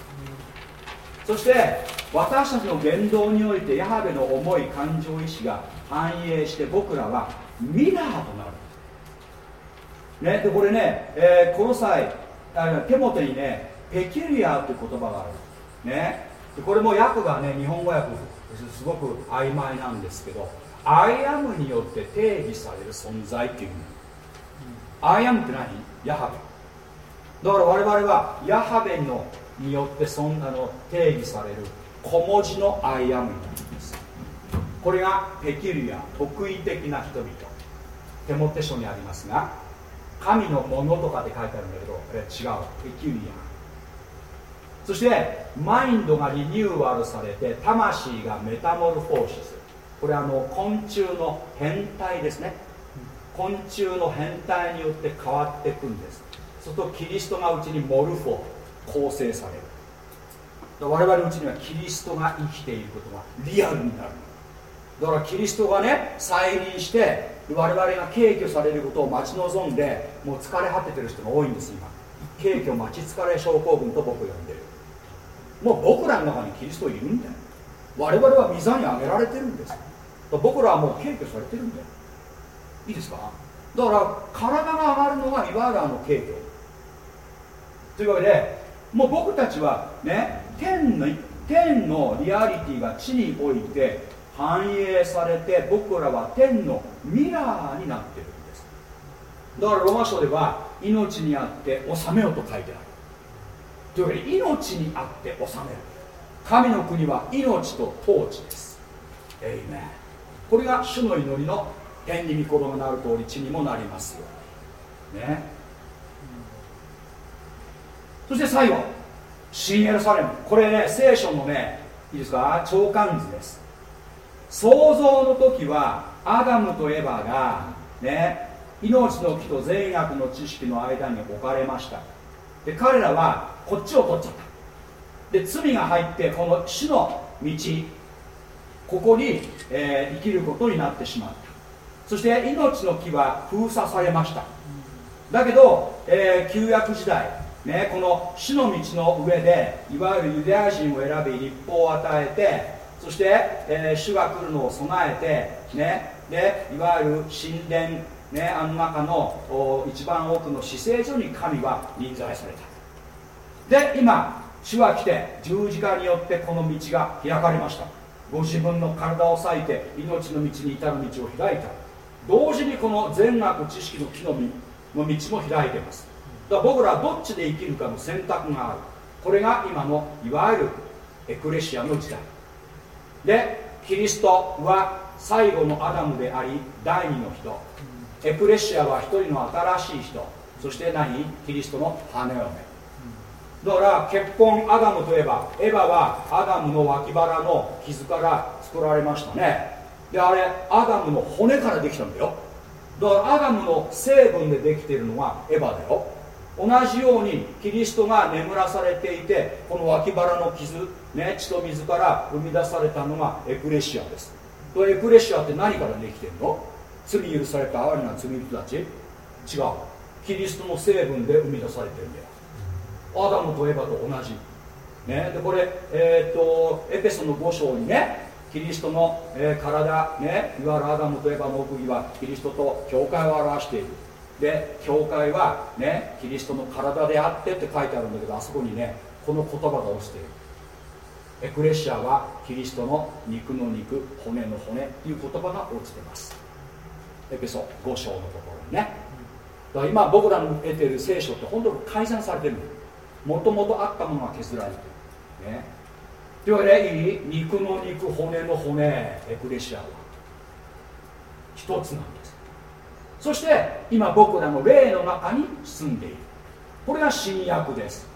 そして私たちの言動においてヤハベの思い感情意志が反映して僕らはミラーとなる、ね、でこれね、えー、この際あテモテにね peculiar という言葉がある。ね。これも訳がね日本語訳すごく曖昧なんですけど。 I am によって定義される存在っていう I am って何？ヤハベ。だから我々はヤハベのによってそんなの定義される小文字の I am になります。これが peculiar 特異的な人々。テモテ書にありますが神のものとかって書いてあるんだけどこれは違う peculiar。そしてマインドがリニューアルされて魂が metamorphosis。これあの昆虫の変態ですね。昆虫の変態によって変わっていくんです。そうするとキリストがうちにモルフォ構成される。我々のうちにはキリストが生きていることがリアルになる。だからキリストがね再臨して我々が敬虚されることを待ち望んでもう疲れ果ててる人が多いんです今。敬虚待ち疲れ症候群と僕呼んでる。もう僕らの中にキリストいるんだよ。我々は御座にあげられてるんです。僕らはもう敬虚されてるんだよ。いいですか？だから体が上がるのがいわゆるあの敬虚というわけでもう僕たちはね天の天のリアリティが地において反映されて僕らは天のミラーになってるんです。だからローマ書では命にあって治めよと書いてある。というわけで命にあって治める。神の国は命と統治です。エイメンこれが主の祈りの天に御心がなる通り地にもなりますよ。ね。そして最後新エルサレム。これね聖書のねいいですか？長官図です。創造の時はアダムとエヴァがね命の木と善悪の知識の間に置かれました。で彼らはこっちを取っちゃったで罪が入ってこの死の道ここに、えー、生きることになってしまった。そして命の木は封鎖されました。だけど、えー、旧約時代、ね、この死の道の上でいわゆるユダヤ人を選び立法を与えてそして、えー、主が来るのを備えて、ね、でいわゆる神殿、ね、あの中の一番奥の死聖所に神は臨在された。で今主は来て十字架によってこの道が開かれました。ご自分の体を裂いて命の道に至る道を開いた。同時にこの善悪知識の木の実の道も開いてます。だから僕らはどっちで生きるかの選択がある。これが今のいわゆるエクレシアの時代。でキリストは最後のアダムであり第二の人。エクレシアは一人の新しい人。そして何？キリストの花嫁だから結婚アダムといえばエヴァはアダムの脇腹の傷から作られましたね。であれアダムの骨からできたんだよ。だからアダムの成分でできているのがエヴァだよ。同じようにキリストが眠らされていてこの脇腹の傷、ね、血と水から生み出されたのがエクレシアです。エクレシアって何からできてるの？罪許された哀れな罪人たち？違う。キリストの成分で生み出されてるんだよ。アダムとエバと同じ、ね、でこれ、えーと、エペソの5章にねキリストの、えー、体、ね、いわゆるアダムとエバの奥義はキリストと教会を表している。で教会は、ね、キリストの体であってって書いてあるんだけどあそこにねこの言葉が落ちている。エクレシアはキリストの肉の肉骨の骨っていう言葉が落ちてます。エペソ5章のところにね。だから今僕らの得ている聖書って本当に改ざんされてるもともとあったものが削られてる。ね。というわけでいい肉の肉骨の骨エクレシアは。一つなんです。そして今僕らの霊の中に住んでいる。これが新約です。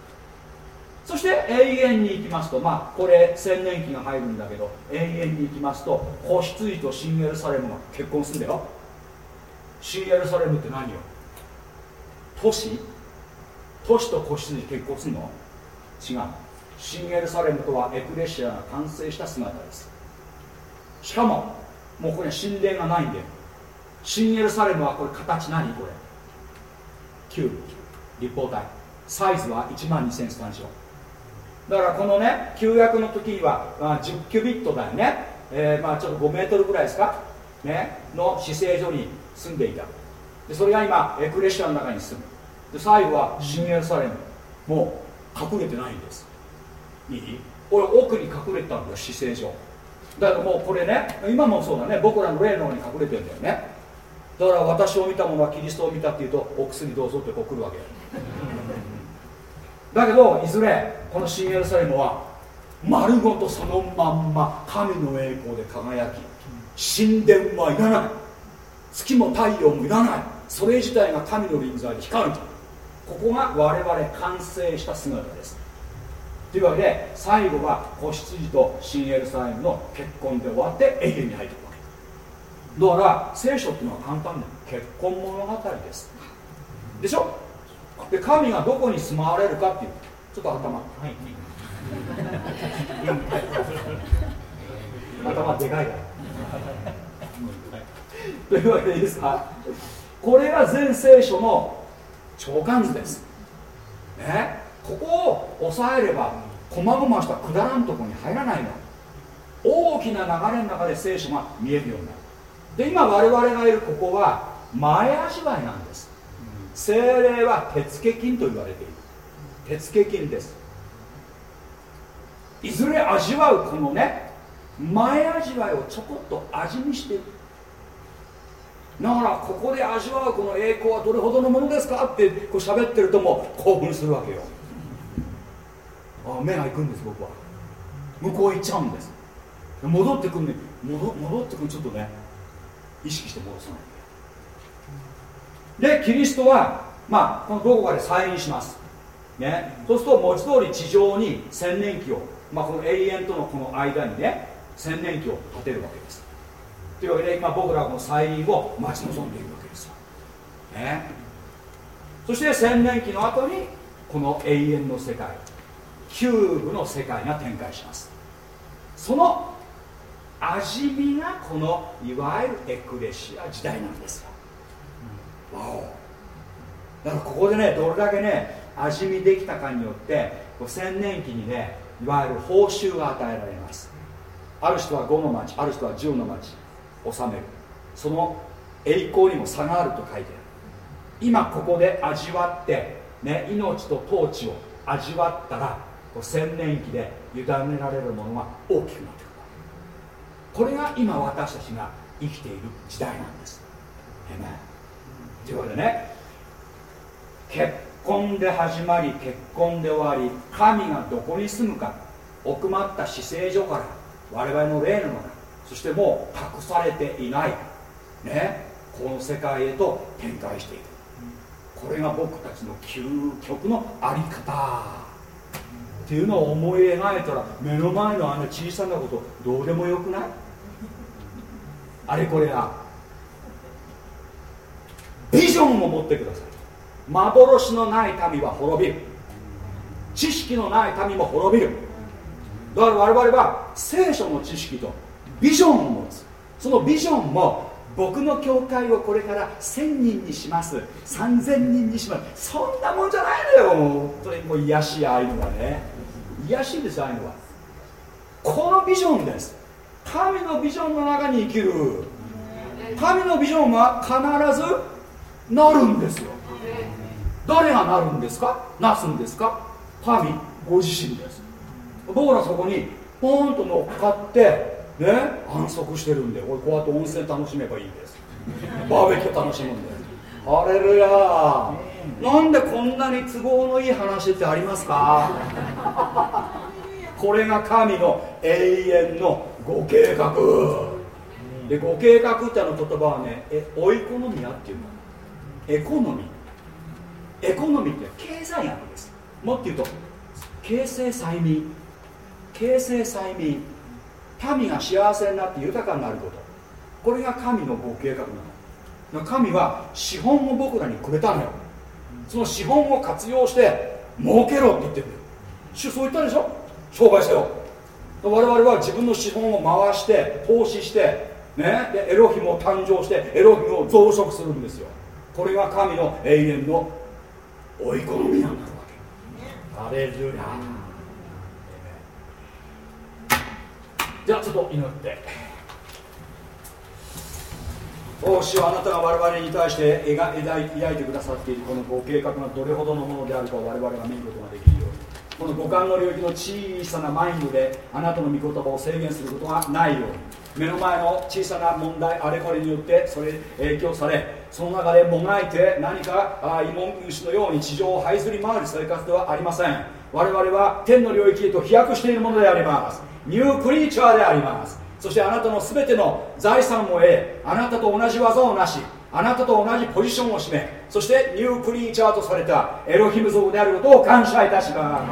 そして永遠に行きますとまあこれ千年期が入るんだけど永遠に行きますと子羊と新エルサレムが結婚するんだよ。新エルサレムって何よ？都市？都市と子羊結婚するの？違う。新エルサレムとはエクレシアが完成した姿です。しかももうこれ神殿がないんで新エルサレムはこれ形何？これ。9立方体。サイズは1万2000スタンショだからこのね旧約の時には、まあ、10キュビットだよね、えー、まあちょっと5メートルぐらいですか？ね？の死聖所に住んでいた。でそれが今エクレシアの中に住む。で最後は新エルサレム。もう隠れてないんです。いい俺奥に隠れてたんだよ死聖所だからもうこれね今もそうだね。僕らの霊の方に隠れてんだよね。だから私を見た者はキリストを見たっていうとお薬どうぞってこう来るわけ だけどいずれこの新エルサレムは丸ごとそのまんま神の栄光で輝き神殿はいらない。月も太陽もいらない。それ自体が神の臨在で光ると。ここが我々完成した姿です。というわけで最後は子羊と新エルサレムの結婚で終わって永遠に入っていくわけ。だから聖書っていうのは簡単で結婚物語です。でしょ？で神がどこに住まわれるかっていうちょっと頭はい。頭でかいから。というわけでいいですか？これが全聖書の長官図です。ね。ここを押さえれば細々したくだらんとこに入らないの。大きな流れの中で聖書が見えるようになる。で今我々がいるここは前味わいなんです。精霊は手付金と言われている。手付金です。いずれ味わうこのね前味わいをちょこっと味見していくだからここで味わうこの栄光はどれほどのものですか？ってこう喋ってるともう興奮するわけよ。あ目が行くんです僕は。向こう行っちゃうんです。戻ってくるね戻戻ってくるちょっとね意識して戻さないでキリストはまあこのどこかで再臨します。ね。そうすると文字通り地上に千年期を、まあ、この永遠とのこの間にね千年期を立てるわけです。というわけで今僕らはこの再臨を待ち望んでいるわけですよ、ね、そして千年期の後にこの永遠の世界キューブの世界が展開します。その味見がこのいわゆるエクレシア時代なんですよ、わお。だからここでねどれだけね味見できたかによって千年期にねいわゆる報酬が与えられます。ある人は5の町ある人は10の町。治める。その栄光にも差があると書いてある。今ここで味わって、ね、命と統治を味わったら千年期で委ねられるものが大きくなってくる。これが今私たちが生きている時代なんです。というわけでね結婚で始まり結婚で終わり神がどこに住むか奥まった死聖所から我々の霊の中そしてもう隠されていない。ね。この世界へと展開していく。これが僕たちの究極の在り方。っていうのを思い描いたら目の前のあの小さなことどうでもよくない？あれこれが。ビジョンを持ってください。幻のない民は滅びる。知識のない民も滅びる。だから我々は聖書の知識とビジョンを持つ。そのビジョンも僕の教会をこれから1000人にします。3000人にします。そんなもんじゃないのよ。本当にもう癒しああいうのはね。癒しいですああいうのはこのビジョンです。神のビジョンの中に生きる。神のビジョンは必ずなるんですよ。誰がなるんですか？なすんですか？神ご自身です。僕らそこにポーンと乗っかってね。安息してるんで俺こうやって温泉楽しめばいいんです。バーベキュー楽しむんで。ハレルヤなんでこんなに都合のいい話ってありますか？これが神の永遠のご計画。でご計画ってあの言葉はねえオイコノミアっていうの。エコノミーエコノミーって経済学です。もっと言うと形成催眠。形成催眠。民が幸せになって豊かになること。これが神のご計画なの。神は資本を僕らにくれたのよ。その資本を活用して儲けろって言ってる。主そう言ったでしょ？商売せよ。我々は自分の資本を回して投資してねでエロヒムを誕生してエロヒムを増殖するんですよ。これが神の永遠の追い込みなんだわけ。ハレルヤじゃあちょっと祈って。お主はあなたが我々に対して描いてくださっているこのご計画がどれほどのものであるかを我々が見ることができるように。この五感の領域の小さなマインドであなたの御言葉を制限することがないように。目の前の小さな問題あれこれによってそれ影響されその中でもがいて何か芋虫のように地上を這いずり回る生活ではありません。我々は天の領域へと飛躍しているものであります。ニュークリーチャーであります。そしてあなたの全ての財産を得あなたと同じ技をなしあなたと同じポジションを占めそしてニュークリーチャーとされたエロヒム族であることを感謝いたしま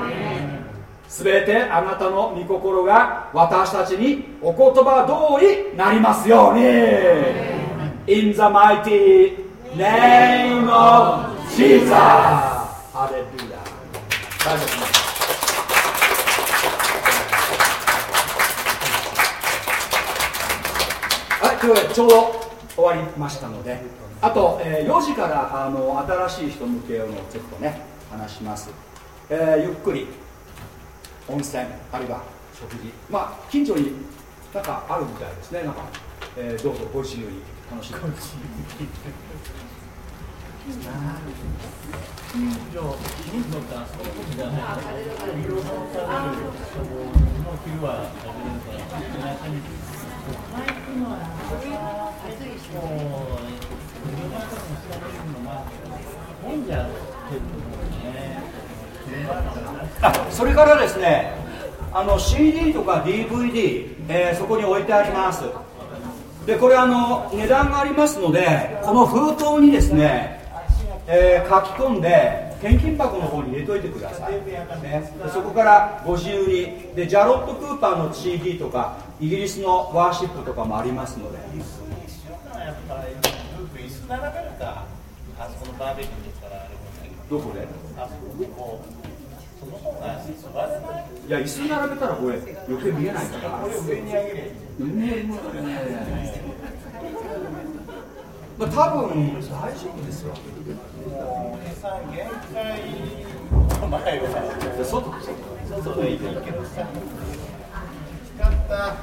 す。全てあなたの御心が私たちにお言葉通りなりますように。In the mighty name of Jesus. ハレルヤちょうど終わりましたので、あと、えー、4時からあの新しい人向けのちょっとね、話します。えー、ゆっくり温泉、あるいは食事、まあ、近所になんかあるみたいですね、なんか、えー、どうぞご自由に楽しんでください。近所、近所ってあそこのことじゃないのいろいろされる、その昼は食べるから、あそれからですねあの CD とか DVD、えー、そこに置いてあります。でこれあの値段がありますのでこの封筒にですね、えー、書き込んで献金箱の方に入れといてください、ね、そこからご自由に。でジャロット・クーパーの CD とかイギリスのワーシップとかもありますので。どこで？いや椅子並べたらこれ余計見えないから。上に上げる。まあ多分大丈夫ですよ外外でいいけどさ使った